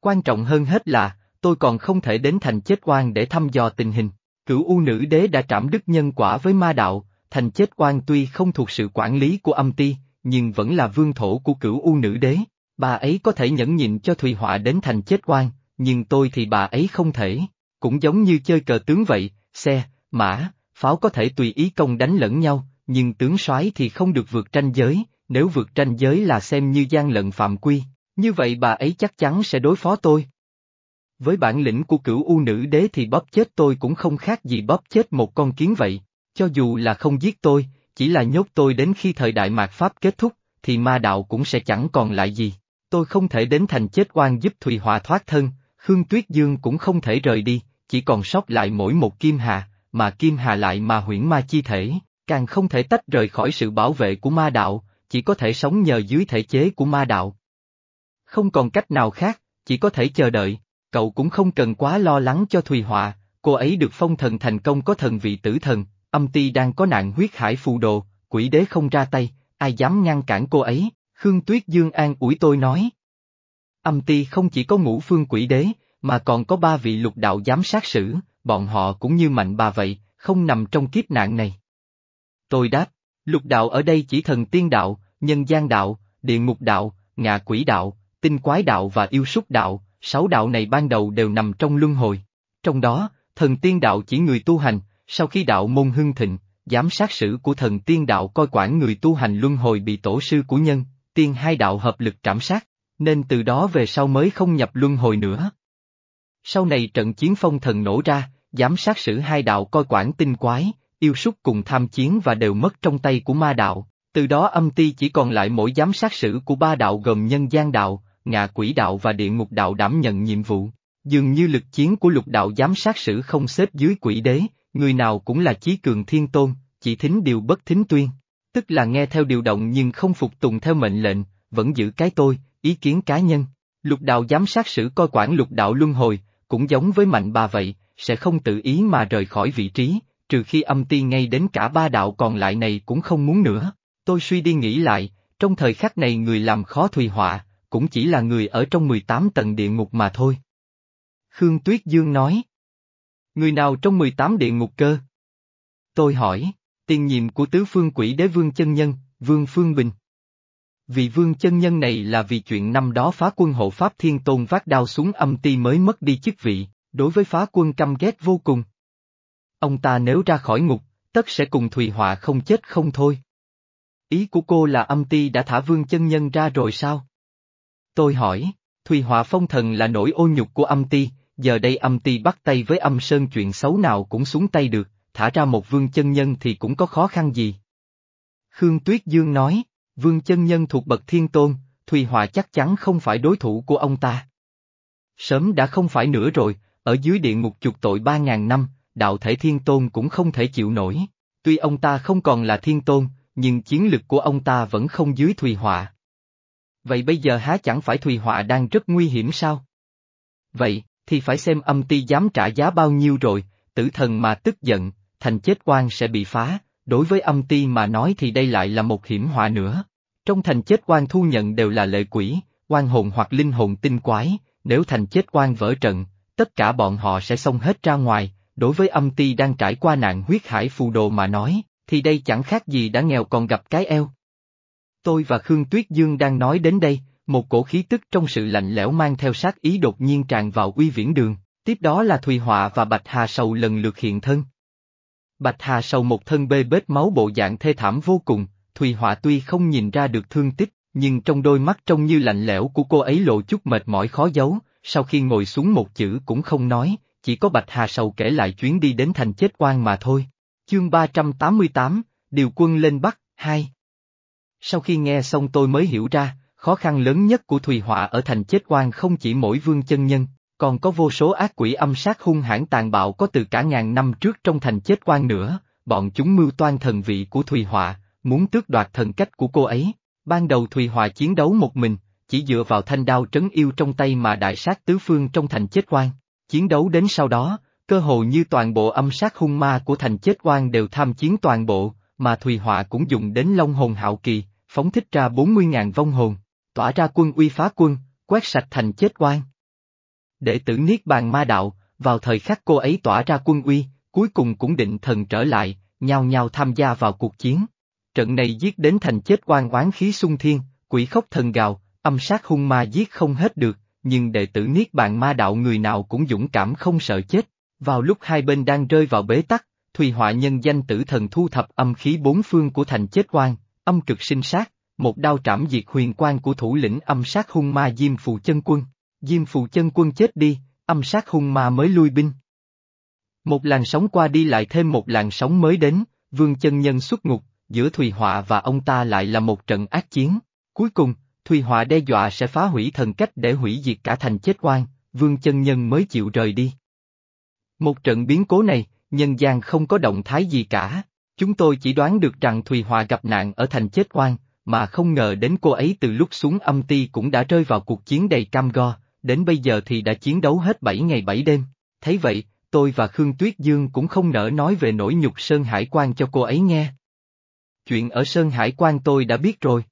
Quan trọng hơn hết là, tôi còn không thể đến thành chết Quan để thăm dò tình hình. Cửu U Nữ Đế đã trảm đức nhân quả với ma đạo, thành chết Quan tuy không thuộc sự quản lý của âm ti, nhưng vẫn là vương thổ của cửu U Nữ Đế. Bà ấy có thể nhẫn nhịn cho Thùy Họa đến thành chết Quan, nhưng tôi thì bà ấy không thể. Cũng giống như chơi cờ tướng vậy, xe, mã, pháo có thể tùy ý công đánh lẫn nhau, nhưng tướng soái thì không được vượt tranh giới, nếu vượt tranh giới là xem như gian lận phạm quy, như vậy bà ấy chắc chắn sẽ đối phó tôi. Với bản lĩnh của cửu u nữ đế thì bóp chết tôi cũng không khác gì bóp chết một con kiến vậy, cho dù là không giết tôi, chỉ là nhốt tôi đến khi thời đại mạt Pháp kết thúc, thì ma đạo cũng sẽ chẳng còn lại gì. Tôi không thể đến thành chết oan giúp Thùy Hòa thoát thân, Khương Tuyết Dương cũng không thể rời đi, chỉ còn sót lại mỗi một Kim Hà, mà Kim Hà lại mà huyễn ma chi thể, càng không thể tách rời khỏi sự bảo vệ của ma đạo, chỉ có thể sống nhờ dưới thể chế của ma đạo. Không còn cách nào khác, chỉ có thể chờ đợi, cậu cũng không cần quá lo lắng cho Thùy Họa, cô ấy được phong thần thành công có thần vị tử thần, âm ti đang có nạn huyết hải phù đồ, quỷ đế không ra tay, ai dám ngăn cản cô ấy, Khương Tuyết Dương an ủi tôi nói. Âm ti không chỉ có ngũ phương quỷ đế, mà còn có ba vị lục đạo giám sát sử, bọn họ cũng như mạnh bà vậy, không nằm trong kiếp nạn này. Tôi đáp, lục đạo ở đây chỉ thần tiên đạo, nhân gian đạo, địa ngục đạo, ngạ quỷ đạo, tinh quái đạo và yêu súc đạo, sáu đạo này ban đầu đều nằm trong luân hồi. Trong đó, thần tiên đạo chỉ người tu hành, sau khi đạo môn hưng thịnh, giám sát sử của thần tiên đạo coi quản người tu hành luân hồi bị tổ sư của nhân, tiên hai đạo hợp lực trảm sát, nên từ đó về sau mới không nhập luân hồi nữa. Sau này trận chiến phong thần nổ ra, giám sát sử hai đạo coi quản tinh quái, yêu súc cùng tham chiến và đều mất trong tay của ma đạo, từ đó âm ti chỉ còn lại mỗi giám sát sử của ba đạo gồm nhân gian đạo, ngạ quỷ đạo và địa ngục đạo đảm nhận nhiệm vụ. Dường như lực chiến của lục đạo giám sát sử không xếp dưới quỷ đế, người nào cũng là chí cường thiên tôn, chỉ thính điều bất thính tuyên. Tức là nghe theo điều động nhưng không phục tùng theo mệnh lệnh, vẫn giữ cái tôi, ý kiến cá nhân. Lục đạo giám sát sử coi quản lục đạo luân hồi, cũng giống với mạnh bà vậy, sẽ không tự ý mà rời khỏi vị trí, trừ khi âm ti ngay đến cả ba đạo còn lại này cũng không muốn nữa. Tôi suy đi nghĩ lại, trong thời khắc này người làm khó Thùy Họa, cũng chỉ là người ở trong 18 tầng địa ngục mà thôi. Khương Tuyết Dương nói. Người nào trong 18 địa ngục cơ? Tôi hỏi, tiền nhiệm của tứ phương quỷ đế vương chân nhân, vương phương bình. Vị vương chân nhân này là vì chuyện năm đó phá quân hộ Pháp Thiên Tôn vác đao xuống âm ti mới mất đi chức vị, đối với phá quân căm ghét vô cùng. Ông ta nếu ra khỏi ngục, tất sẽ cùng Thùy Họa không chết không thôi. Ý của cô là âm ti đã thả vương chân nhân ra rồi sao? Tôi hỏi, Thùy Họa phong thần là nỗi ô nhục của âm ti, giờ đây âm ti bắt tay với âm sơn chuyện xấu nào cũng xuống tay được, thả ra một vương chân nhân thì cũng có khó khăn gì. Khương Tuyết Dương nói, vương chân nhân thuộc bậc thiên tôn, Thùy Họa chắc chắn không phải đối thủ của ông ta. Sớm đã không phải nữa rồi, ở dưới địa ngục chuộc tội ba ngàn năm, đạo thể thiên tôn cũng không thể chịu nổi. Tuy ông ta không còn là thiên tôn, nhưng chiến lực của ông ta vẫn không dưới Thùy Họa. Vậy bây giờ há chẳng phải Thùy Họa đang rất nguy hiểm sao? Vậy, thì phải xem âm ti dám trả giá bao nhiêu rồi, tử thần mà tức giận, thành chết quan sẽ bị phá, đối với âm ti mà nói thì đây lại là một hiểm họa nữa. Trong thành chết quan thu nhận đều là lệ quỷ, quan hồn hoặc linh hồn tinh quái, nếu thành chết quan vỡ trận, tất cả bọn họ sẽ xông hết ra ngoài, đối với âm ti đang trải qua nạn huyết hải phù đồ mà nói, thì đây chẳng khác gì đã nghèo còn gặp cái eo. Tôi và Khương Tuyết Dương đang nói đến đây, một cổ khí tức trong sự lạnh lẽo mang theo sát ý đột nhiên tràn vào uy viễn đường, tiếp đó là Thùy Họa và Bạch Hà Sầu lần lượt hiện thân. Bạch Hà Sầu một thân bê bết máu bộ dạng thê thảm vô cùng, Thùy Họa tuy không nhìn ra được thương tích, nhưng trong đôi mắt trông như lạnh lẽo của cô ấy lộ chút mệt mỏi khó giấu, sau khi ngồi xuống một chữ cũng không nói, chỉ có Bạch Hà Sầu kể lại chuyến đi đến thành chết quan mà thôi. Chương 388, Điều quân lên Bắc, 2 Sau khi nghe xong tôi mới hiểu ra, khó khăn lớn nhất của Thùy Họa ở thành chết quan không chỉ mỗi vương chân nhân, còn có vô số ác quỷ âm sát hung hãn tàn bạo có từ cả ngàn năm trước trong thành chết quan nữa, bọn chúng mưu toan thần vị của Thùy Họa, muốn tước đoạt thần cách của cô ấy. Ban đầu Thùy Họa chiến đấu một mình, chỉ dựa vào thanh đao trấn yêu trong tay mà đại sát tứ phương trong thành chết quan. Chiến đấu đến sau đó, cơ hồ như toàn bộ âm sát hung ma của thành chết oan đều tham chiến toàn bộ, mà Thùy Họa cũng dùng đến Long Hồn Hạo Kỳ, phóng thích ra 40.000 vong hồn, tỏa ra quân uy phá quân, quét sạch thành chết oan Đệ tử Niết Bàn Ma Đạo, vào thời khắc cô ấy tỏa ra quân uy, cuối cùng cũng định thần trở lại, nhao nhao tham gia vào cuộc chiến. Trận này giết đến thành chết oan oán khí sung thiên, quỷ khóc thần gào, âm sát hung ma giết không hết được, nhưng đệ tử Niết Bàn Ma Đạo người nào cũng dũng cảm không sợ chết. Vào lúc hai bên đang rơi vào bế tắc, Thùy Họa nhân danh tử thần thu thập âm khí bốn phương của thành chết quan, âm cực sinh sát, một đao trảm diệt huyền quan của thủ lĩnh âm sát hung ma Diêm Phù Chân Quân. Diêm Phù Chân Quân chết đi, âm sát hung ma mới lui binh. Một làn sóng qua đi lại thêm một làn sóng mới đến, vương chân nhân xuất ngục, giữa Thùy Họa và ông ta lại là một trận ác chiến. Cuối cùng, Thùy Họa đe dọa sẽ phá hủy thần cách để hủy diệt cả thành chết quan, vương chân nhân mới chịu rời đi. Một trận biến cố này, nhân gian không có động thái gì cả. Chúng tôi chỉ đoán được rằng Thùy Họa gặp nạn ở thành chết quan, mà không ngờ đến cô ấy từ lúc xuống âm ti cũng đã rơi vào cuộc chiến đầy cam go, đến bây giờ thì đã chiến đấu hết 7 ngày 7 đêm. Thấy vậy, tôi và Khương Tuyết Dương cũng không nỡ nói về nỗi nhục Sơn Hải quan cho cô ấy nghe. Chuyện ở Sơn Hải quan tôi đã biết rồi.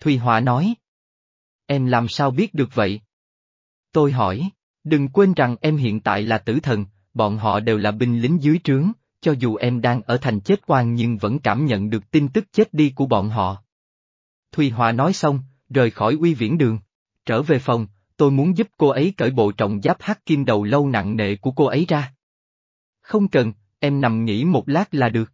Thùy Họa nói. Em làm sao biết được vậy? Tôi hỏi, đừng quên rằng em hiện tại là tử thần, bọn họ đều là binh lính dưới trướng, cho dù em đang ở thành chết quan nhưng vẫn cảm nhận được tin tức chết đi của bọn họ. Thùy Hòa nói xong, rời khỏi uy viễn đường. Trở về phòng, tôi muốn giúp cô ấy cởi bộ trọng giáp hắc kim đầu lâu nặng nề của cô ấy ra. Không cần, em nằm nghỉ một lát là được.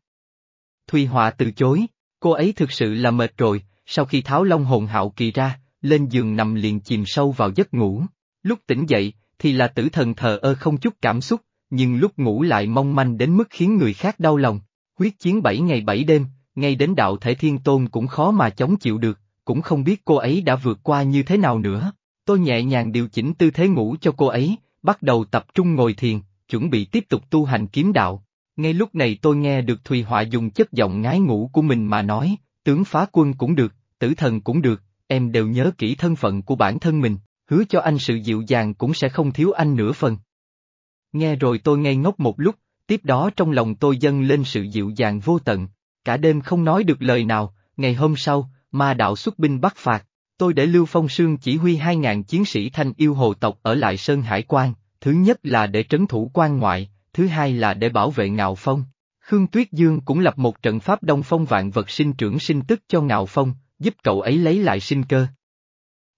Thùy Họa từ chối, cô ấy thực sự là mệt rồi, sau khi tháo long hồn hạo kỳ ra, lên giường nằm liền chìm sâu vào giấc ngủ. Lúc tỉnh dậy, thì là tử thần thờ ơ không chút cảm xúc, nhưng lúc ngủ lại mong manh đến mức khiến người khác đau lòng. Huyết chiến bảy ngày bảy đêm, ngay đến đạo thể thiên tôn cũng khó mà chống chịu được, cũng không biết cô ấy đã vượt qua như thế nào nữa. Tôi nhẹ nhàng điều chỉnh tư thế ngủ cho cô ấy, bắt đầu tập trung ngồi thiền, chuẩn bị tiếp tục tu hành kiếm đạo. Ngay lúc này tôi nghe được Thùy Họa dùng chất giọng ngái ngủ của mình mà nói, tướng phá quân cũng được, tử thần cũng được, em đều nhớ kỹ thân phận của bản thân mình, hứa cho anh sự dịu dàng cũng sẽ không thiếu anh nửa phần. Nghe rồi tôi ngây ngốc một lúc, tiếp đó trong lòng tôi dâng lên sự dịu dàng vô tận, cả đêm không nói được lời nào, ngày hôm sau, ma đạo xuất binh bắt phạt, tôi để Lưu Phong Sương chỉ huy 2.000 chiến sĩ thanh yêu hồ tộc ở lại Sơn Hải Quan, thứ nhất là để trấn thủ quan ngoại, thứ hai là để bảo vệ Ngạo Phong. Khương Tuyết Dương cũng lập một trận pháp đông phong vạn vật sinh trưởng sinh tức cho Ngạo Phong, giúp cậu ấy lấy lại sinh cơ.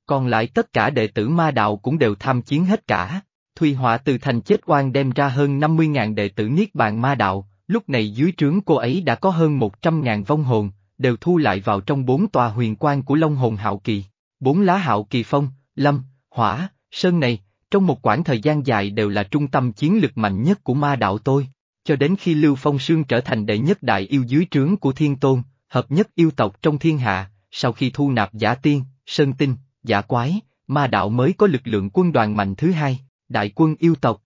Còn lại tất cả đệ tử ma đạo cũng đều tham chiến hết cả. Thùy Họa từ thành chết oan đem ra hơn 50.000 đệ tử Niết Bàn Ma Đạo, lúc này dưới trướng cô ấy đã có hơn 100.000 vong hồn, đều thu lại vào trong bốn tòa huyền quan của Long Hồn Hạo Kỳ. Bốn lá Hạo Kỳ Phong, Lâm, Hỏa, Sơn này, trong một quãng thời gian dài đều là trung tâm chiến lực mạnh nhất của ma đạo tôi, cho đến khi Lưu Phong Sương trở thành đệ nhất đại yêu dưới trướng của Thiên Tôn, hợp nhất yêu tộc trong thiên hạ, sau khi thu nạp giả tiên, sơn tinh, giả quái, ma đạo mới có lực lượng quân đoàn mạnh thứ hai, đại quân yêu tộc.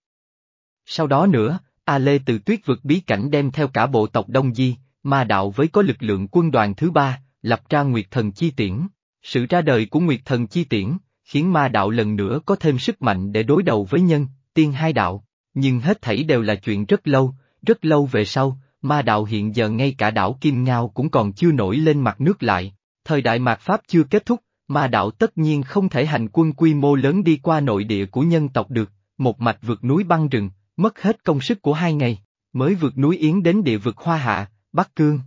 Sau đó nữa, A Lê từ tuyết vực bí cảnh đem theo cả bộ tộc Đông Di, ma đạo với có lực lượng quân đoàn thứ ba, lập ra Nguyệt Thần Chi Tiễn. Sự ra đời của Nguyệt Thần Chi Tiễn, khiến ma đạo lần nữa có thêm sức mạnh để đối đầu với nhân, tiên hai đạo. Nhưng hết thảy đều là chuyện rất lâu, rất lâu về sau, ma đạo hiện giờ ngay cả đảo Kim Ngao cũng còn chưa nổi lên mặt nước lại. Thời đại mạt Pháp chưa kết thúc, ma đạo tất nhiên không thể hành quân quy mô lớn đi qua nội địa của nhân tộc được, một mạch vượt núi băng rừng, mất hết công sức của hai ngày, mới vượt núi Yến đến địa vực Hoa Hạ, Bắc Cương.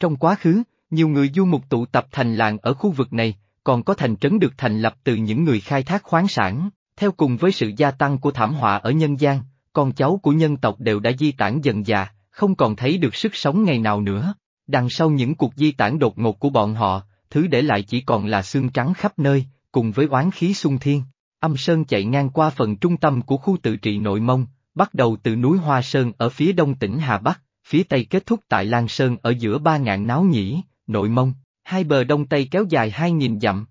Trong quá khứ, nhiều người du mục tụ tập thành làng ở khu vực này, còn có thành trấn được thành lập từ những người khai thác khoáng sản, theo cùng với sự gia tăng của thảm họa ở nhân gian, con cháu của nhân tộc đều đã di tản dần già, không còn thấy được sức sống ngày nào nữa. Đằng sau những cuộc di tản đột ngột của bọn họ, thứ để lại chỉ còn là xương trắng khắp nơi, cùng với oán khí xung thiên. Âm Sơn chạy ngang qua phần trung tâm của khu tự trị nội mông, bắt đầu từ núi Hoa Sơn ở phía đông tỉnh Hà Bắc, phía tây kết thúc tại Lan Sơn ở giữa ba ngạn náo nhĩ, nội mông, hai bờ đông tây kéo dài hai nghìn dặm.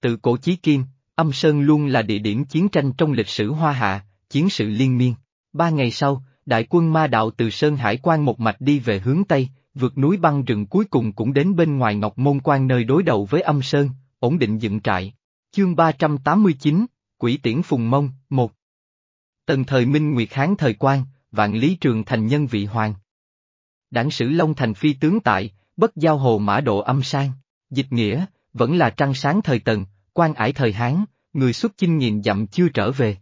Từ cổ chí kim, âm sơn luôn là địa điểm chiến tranh trong lịch sử Hoa Hạ, chiến sự liên miên. Ba ngày sau, đại quân ma đạo từ Sơn Hải quan một mạch đi về hướng Tây, vượt núi băng rừng cuối cùng cũng đến bên ngoài Ngọc Môn quan nơi đối đầu với âm sơn, ổn định dựng trại. Chương 389, Quỷ tiễn Phùng Mông, 1 Tần thời Minh Nguyệt Hán thời quan, vạn lý trường thành nhân vị hoàng. Đảng sử Long Thành phi tướng tại, bất giao hồ mã độ âm sang, dịch nghĩa, vẫn là trăng sáng thời tần, quan ải thời Hán, người xuất chinh nghìn dặm chưa trở về.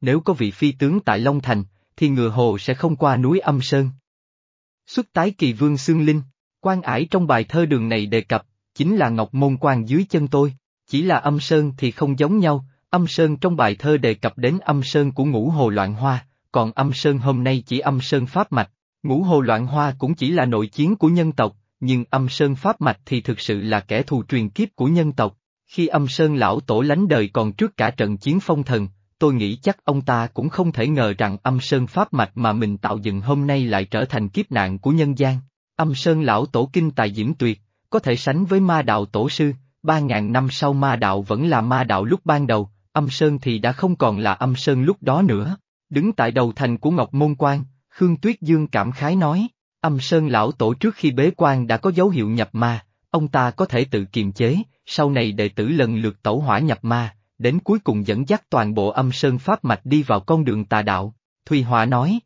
Nếu có vị phi tướng tại Long Thành, thì ngựa hồ sẽ không qua núi âm sơn. Xuất tái kỳ vương xương linh, quan ải trong bài thơ đường này đề cập, chính là ngọc môn quan dưới chân tôi, chỉ là âm sơn thì không giống nhau, âm sơn trong bài thơ đề cập đến âm sơn của ngũ hồ loạn hoa, còn âm sơn hôm nay chỉ âm sơn pháp mạch, Ngũ hồ loạn hoa cũng chỉ là nội chiến của nhân tộc, nhưng âm sơn pháp mạch thì thực sự là kẻ thù truyền kiếp của nhân tộc. Khi âm sơn lão tổ lánh đời còn trước cả trận chiến phong thần, tôi nghĩ chắc ông ta cũng không thể ngờ rằng âm sơn pháp mạch mà mình tạo dựng hôm nay lại trở thành kiếp nạn của nhân gian. Âm sơn lão tổ kinh tài diễm tuyệt, có thể sánh với ma đạo tổ sư, ba ngàn năm sau ma đạo vẫn là ma đạo lúc ban đầu, âm sơn thì đã không còn là âm sơn lúc đó nữa. Đứng tại đầu thành của Ngọc Môn Quan, Khương Tuyết Dương cảm khái nói, âm sơn lão tổ trước khi bế quan đã có dấu hiệu nhập ma, ông ta có thể tự kiềm chế, sau này đệ tử lần lượt tẩu hỏa nhập ma, đến cuối cùng dẫn dắt toàn bộ âm sơn pháp mạch đi vào con đường tà đạo, Thùy Hòa nói.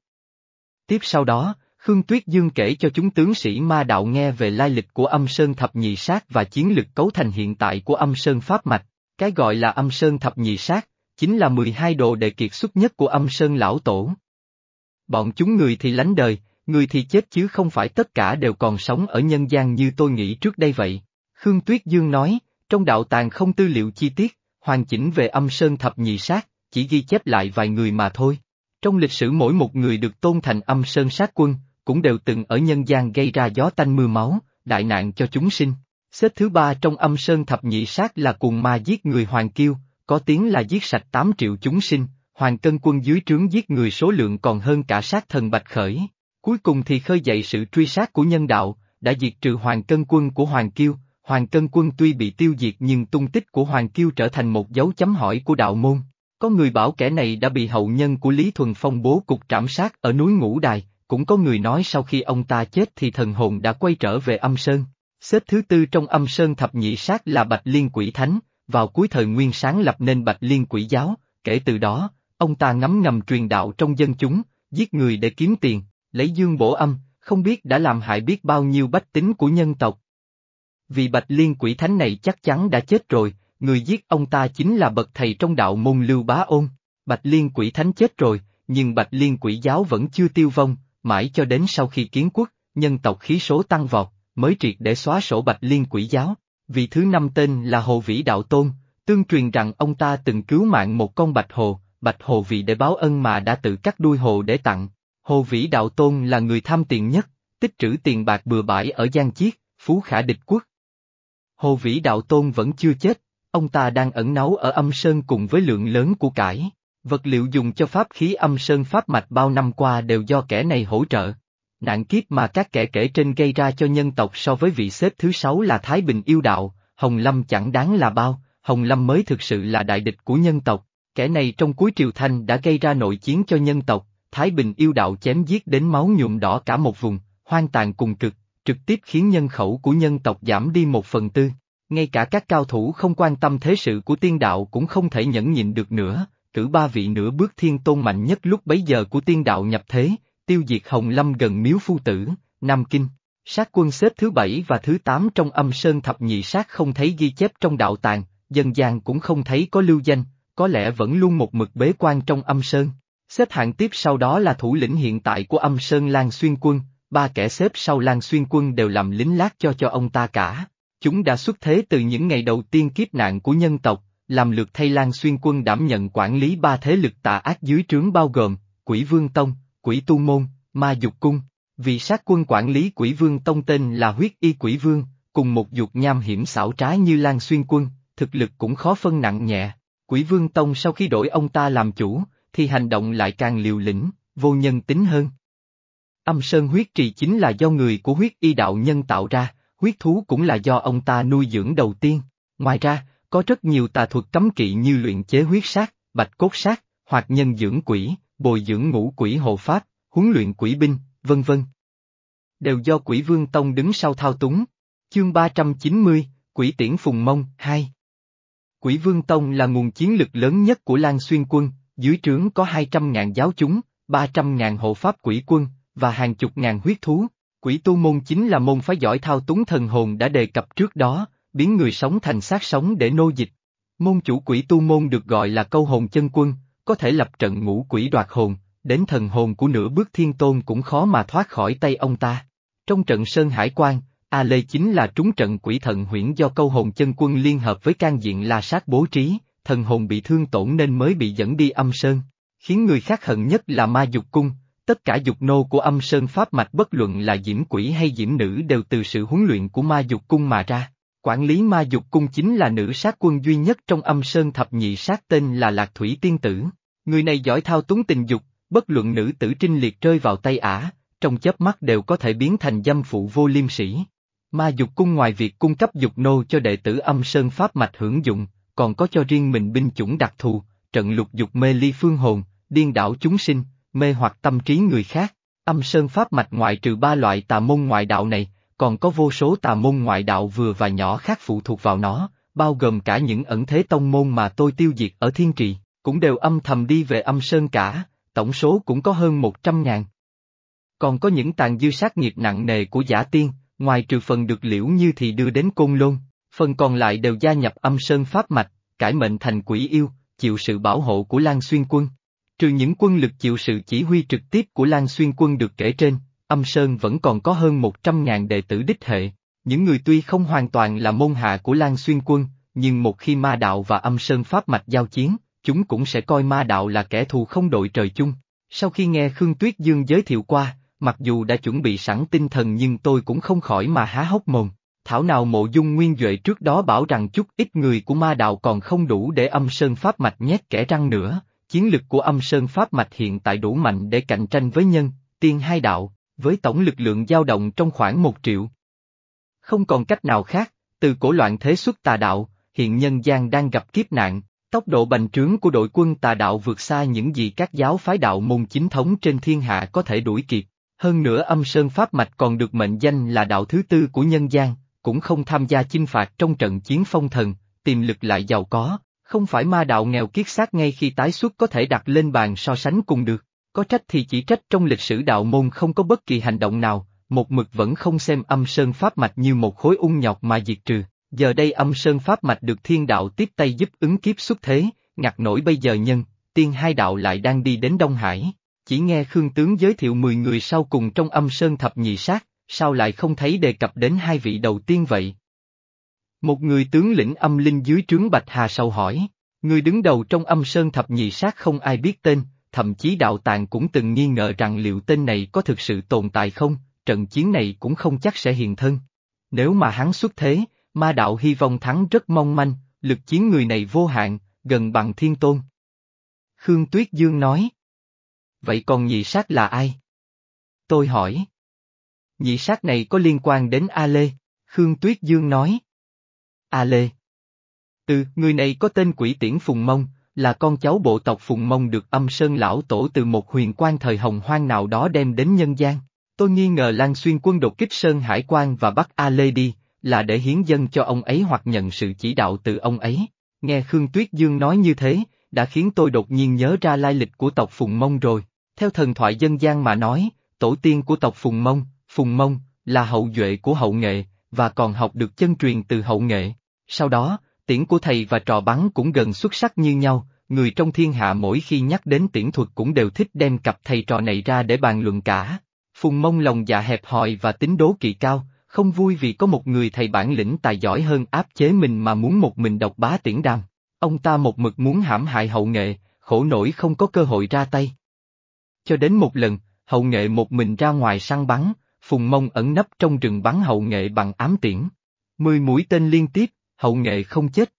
Tiếp sau đó, Khương Tuyết Dương kể cho chúng tướng sĩ ma đạo nghe về lai lịch của âm sơn thập nhị sát và chiến lực cấu thành hiện tại của âm sơn pháp mạch, cái gọi là âm sơn thập nhị sát, chính là 12 đồ đệ kiệt xuất nhất của âm sơn lão tổ. Bọn chúng người thì lánh đời, người thì chết chứ không phải tất cả đều còn sống ở nhân gian như tôi nghĩ trước đây vậy. Khương Tuyết Dương nói, trong đạo tàng không tư liệu chi tiết, hoàn chỉnh về âm sơn thập nhị sát, chỉ ghi chép lại vài người mà thôi. Trong lịch sử mỗi một người được tôn thành âm sơn sát quân, cũng đều từng ở nhân gian gây ra gió tanh mưa máu, đại nạn cho chúng sinh. Xếp thứ ba trong âm sơn thập nhị sát là cuồng ma giết người Hoàng Kiêu, có tiếng là giết sạch 8 triệu chúng sinh, Hoàng Cân quân dưới trướng giết người số lượng còn hơn cả sát thần Bạch Khởi. Cuối cùng thì khơi dậy sự truy sát của nhân đạo, đã diệt trừ Hoàng Cân quân của Hoàng Kiêu, Hoàng Cân quân tuy bị tiêu diệt nhưng tung tích của Hoàng Kiêu trở thành một dấu chấm hỏi của đạo môn. Có người bảo kẻ này đã bị hậu nhân của Lý Thuần Phong bố cục trảm sát ở núi Ngũ Đài, cũng có người nói sau khi ông ta chết thì thần hồn đã quay trở về âm sơn. Xếp thứ tư trong âm sơn thập nhị sát là Bạch Liên Quỷ Thánh, vào cuối thời nguyên sáng lập nên Bạch Liên Quỷ Giáo, kể từ đó, ông ta ngấm ngầm truyền đạo trong dân chúng, giết người để kiếm tiền, lấy dương bổ âm, không biết đã làm hại biết bao nhiêu bách tính của nhân tộc. Vì Bạch Liên Quỷ Thánh này chắc chắn đã chết rồi, người giết ông ta chính là bậc thầy trong đạo môn Lưu Bá Ôn. Bạch Liên Quỷ Thánh chết rồi, nhưng Bạch Liên Quỷ Giáo vẫn chưa tiêu vong, mãi cho đến sau khi kiến quốc, nhân tộc khí số tăng vọt, mới triệt để xóa sổ Bạch Liên Quỷ Giáo. Vị thứ năm tên là Hồ Vĩ Đạo Tôn, tương truyền rằng ông ta từng cứu mạng một con bạch hồ, bạch hồ vì để báo ân mà đã tự cắt đuôi hồ để tặng. Hồ Vĩ Đạo Tôn là người tham tiền nhất, tích trữ tiền bạc bừa bãi ở Giang Chiết, Phú Khả địch quốc. Hồ Vĩ Đạo Tôn vẫn chưa chết, ông ta đang ẩn náu ở âm sơn cùng với lượng lớn của cải. Vật liệu dùng cho pháp khí âm sơn pháp mạch bao năm qua đều do kẻ này hỗ trợ. Nạn kiếp mà các kẻ kể trên gây ra cho nhân tộc so với vị xếp thứ sáu là Thái Bình yêu đạo, Hồng Lâm chẳng đáng là bao, Hồng Lâm mới thực sự là đại địch của nhân tộc. Kẻ này trong cuối triều thanh đã gây ra nội chiến cho nhân tộc, Thái Bình yêu đạo chém giết đến máu nhuộm đỏ cả một vùng, hoang tàn cùng cực, trực tiếp khiến nhân khẩu của nhân tộc giảm đi một phần tư. Ngay cả các cao thủ không quan tâm thế sự của tiên đạo cũng không thể nhẫn nhịn được nữa, cử ba vị nửa bước thiên tôn mạnh nhất lúc bấy giờ của tiên đạo nhập thế, tiêu diệt Hồng Lâm gần miếu phu tử, Nam Kinh. Sát quân xếp thứ bảy và thứ tám trong âm sơn thập nhị sát không thấy ghi chép trong đạo tàng, dân gian cũng không thấy có lưu danh, có lẽ vẫn luôn một mực bế quan trong âm sơn. Xếp hạng tiếp sau đó là thủ lĩnh hiện tại của âm sơn Lan Xuyên Quân, ba kẻ xếp sau Lan Xuyên Quân đều làm lính lát cho cho ông ta cả. Chúng đã xuất thế từ những ngày đầu tiên kiếp nạn của nhân tộc, làm lượt thay Lan Xuyên Quân đảm nhận quản lý ba thế lực tà ác dưới trướng bao gồm, Quỷ Vương Tông, Quỷ Tu Môn, Ma Dục Cung. Vị sát quân quản lý Quỷ Vương Tông tên là huyết y Quỷ Vương, cùng một dục nham hiểm xảo trá như Lan Xuyên Quân, thực lực cũng khó phân nặng nhẹ. Quỷ Vương Tông sau khi đổi ông ta làm chủ, thì hành động lại càng liều lĩnh, vô nhân tính hơn. Âm Sơn huyết trì chính là do người của huyết y đạo nhân tạo ra, huyết thú cũng là do ông ta nuôi dưỡng đầu tiên. Ngoài ra, có rất nhiều tà thuật cấm kỵ như luyện chế huyết sát, bạch cốt sát, hoặc nhân dưỡng quỷ, bồi dưỡng ngũ quỷ hộ pháp, huấn luyện quỷ binh, vân vân. Đều do quỷ vương tông đứng sau thao túng. Chương 390, Quỷ tiễn Phùng Mông, 2 Quỷ vương tông là nguồn chiến lực lớn nhất của Lan Xuyên quân, dưới trướng có 200.000 giáo chúng, 300.000 hộ pháp quỷ quân, và hàng chục ngàn huyết thú. Quỷ tu môn chính là môn phái giỏi thao túng thần hồn đã đề cập trước đó, biến người sống thành xác sống để nô dịch. Môn chủ quỷ tu môn được gọi là câu hồn chân quân, có thể lập trận ngũ quỷ đoạt hồn, đến thần hồn của nửa bước thiên tôn cũng khó mà thoát khỏi tay ông ta. Trong trận Sơn Hải Quan, A Lê chính là trúng trận quỷ thần huyễn do câu hồn chân quân liên hợp với can diện la sát bố trí, thần hồn bị thương tổn nên mới bị dẫn đi âm sơn. Khiến người khác hận nhất là ma dục cung, tất cả dục nô của âm sơn pháp mạch bất luận là diễm quỷ hay diễm nữ đều từ sự huấn luyện của ma dục cung mà ra. Quản lý ma dục cung chính là nữ sát quân duy nhất trong âm sơn thập nhị sát tên là Lạc Thủy Tiên Tử. Người này giỏi thao túng tình dục, bất luận nữ tử trinh liệt rơi vào tay ả, trong chớp mắt đều có thể biến thành dâm phụ vô liêm sĩ. Ma dục cung ngoài việc cung cấp dục nô cho đệ tử âm sơn pháp mạch hưởng dụng, còn có cho riêng mình binh chủng đặc thù, trận lục dục mê ly phương hồn, điên đảo chúng sinh, mê hoặc tâm trí người khác. Âm sơn pháp mạch ngoại trừ ba loại tà môn ngoại đạo này, còn có vô số tà môn ngoại đạo vừa và nhỏ khác phụ thuộc vào nó, bao gồm cả những ẩn thế tông môn mà tôi tiêu diệt ở thiên trì, cũng đều âm thầm đi về âm sơn cả, tổng số cũng có hơn một trăm ngàn. Còn có những tàn dư sát nghiệp nặng nề của giả tiên, ngoài trừ phần được liễu như thì đưa đến côn lôn, phần còn lại đều gia nhập âm sơn pháp mạch, cải mệnh thành quỷ yêu, chịu sự bảo hộ của Lan Xuyên quân. Trừ những quân lực chịu sự chỉ huy trực tiếp của Lan Xuyên quân được kể trên, âm sơn vẫn còn có hơn 100.000 đệ tử đích hệ. Những người tuy không hoàn toàn là môn hạ của Lan Xuyên quân, nhưng một khi ma đạo và âm sơn pháp mạch giao chiến, chúng cũng sẽ coi ma đạo là kẻ thù không đội trời chung. Sau khi nghe Khương Tuyết Dương giới thiệu qua, mặc dù đã chuẩn bị sẵn tinh thần nhưng tôi cũng không khỏi mà há hốc mồm. Thảo nào mộ dung nguyên Duệ trước đó bảo rằng chút ít người của ma đạo còn không đủ để âm sơn pháp mạch nhét kẻ răng nữa, chiến lực của âm sơn pháp mạch hiện tại đủ mạnh để cạnh tranh với nhân, tiên hai đạo, với tổng lực lượng dao động trong khoảng một triệu. Không còn cách nào khác, từ cổ loạn thế xuất tà đạo, hiện nhân gian đang gặp kiếp nạn, tốc độ bành trướng của đội quân tà đạo vượt xa những gì các giáo phái đạo môn chính thống trên thiên hạ có thể đuổi kịp. Hơn nữa âm sơn pháp mạch còn được mệnh danh là đạo thứ tư của nhân gian, cũng không tham gia chinh phạt trong trận chiến phong thần, tiềm lực lại giàu có, không phải ma đạo nghèo kiết xác ngay khi tái xuất có thể đặt lên bàn so sánh cùng được, có trách thì chỉ trách trong lịch sử đạo môn không có bất kỳ hành động nào, một mực vẫn không xem âm sơn pháp mạch như một khối ung nhọc mà diệt trừ, giờ đây âm sơn pháp mạch được thiên đạo tiếp tay giúp ứng kiếp xuất thế, ngặt nổi bây giờ nhân, tiên hai đạo lại đang đi đến Đông Hải. Chỉ nghe Khương Tướng giới thiệu 10 người sau cùng trong âm sơn thập nhị sát, sao lại không thấy đề cập đến hai vị đầu tiên vậy? Một người tướng lĩnh âm linh dưới trướng Bạch Hà sâu hỏi, người đứng đầu trong âm sơn thập nhị sát không ai biết tên, thậm chí đạo tàng cũng từng nghi ngờ rằng liệu tên này có thực sự tồn tại không, trận chiến này cũng không chắc sẽ hiện thân. Nếu mà hắn xuất thế, ma đạo hy vọng thắng rất mong manh, lực chiến người này vô hạn, gần bằng thiên tôn. Khương Tuyết Dương nói. Vậy còn nhị sát là ai? Tôi hỏi. Nhị sát này có liên quan đến A Lê, Khương Tuyết Dương nói. A Lê. Từ người này có tên quỷ tiễn Phùng Mông, là con cháu bộ tộc Phùng Mông được âm sơn lão tổ từ một huyền quan thời hồng hoang nào đó đem đến nhân gian. Tôi nghi ngờ Lan Xuyên quân đột kích Sơn Hải quan và bắt A Lê đi, là để hiến dân cho ông ấy hoặc nhận sự chỉ đạo từ ông ấy. Nghe Khương Tuyết Dương nói như thế, đã khiến tôi đột nhiên nhớ ra lai lịch của tộc Phùng Mông rồi. Theo thần thoại dân gian mà nói, tổ tiên của tộc Phùng Mông, Phùng Mông, là hậu duệ của hậu nghệ, và còn học được chân truyền từ hậu nghệ. Sau đó, tiễn của thầy và trò bắn cũng gần xuất sắc như nhau, người trong thiên hạ mỗi khi nhắc đến tiễn thuật cũng đều thích đem cặp thầy trò này ra để bàn luận cả. Phùng Mông lòng dạ hẹp hòi và tính đố kỵ cao, không vui vì có một người thầy bản lĩnh tài giỏi hơn áp chế mình mà muốn một mình độc bá tiễn đam. Ông ta một mực muốn hãm hại hậu nghệ, khổ nổi không có cơ hội ra tay. Cho đến một lần, hậu nghệ một mình ra ngoài săn bắn, Phùng Mông ẩn nấp trong rừng bắn hậu nghệ bằng ám tiễn. Mười mũi tên liên tiếp, hậu nghệ không chết.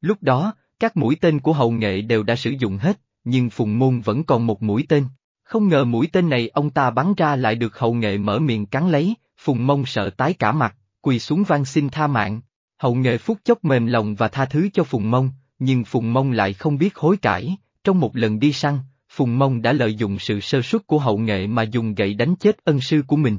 Lúc đó, các mũi tên của hậu nghệ đều đã sử dụng hết, nhưng Phùng Môn vẫn còn một mũi tên. Không ngờ mũi tên này ông ta bắn ra lại được hậu nghệ mở miệng cắn lấy, Phùng Mông sợ tái cả mặt, quỳ xuống van xin tha mạng. Hậu nghệ phút chốc mềm lòng và tha thứ cho Phùng Mông, nhưng Phùng Mông lại không biết hối cải, trong một lần đi săn, Phùng Mông đã lợi dụng sự sơ suất của hậu nghệ mà dùng gậy đánh chết ân sư của mình.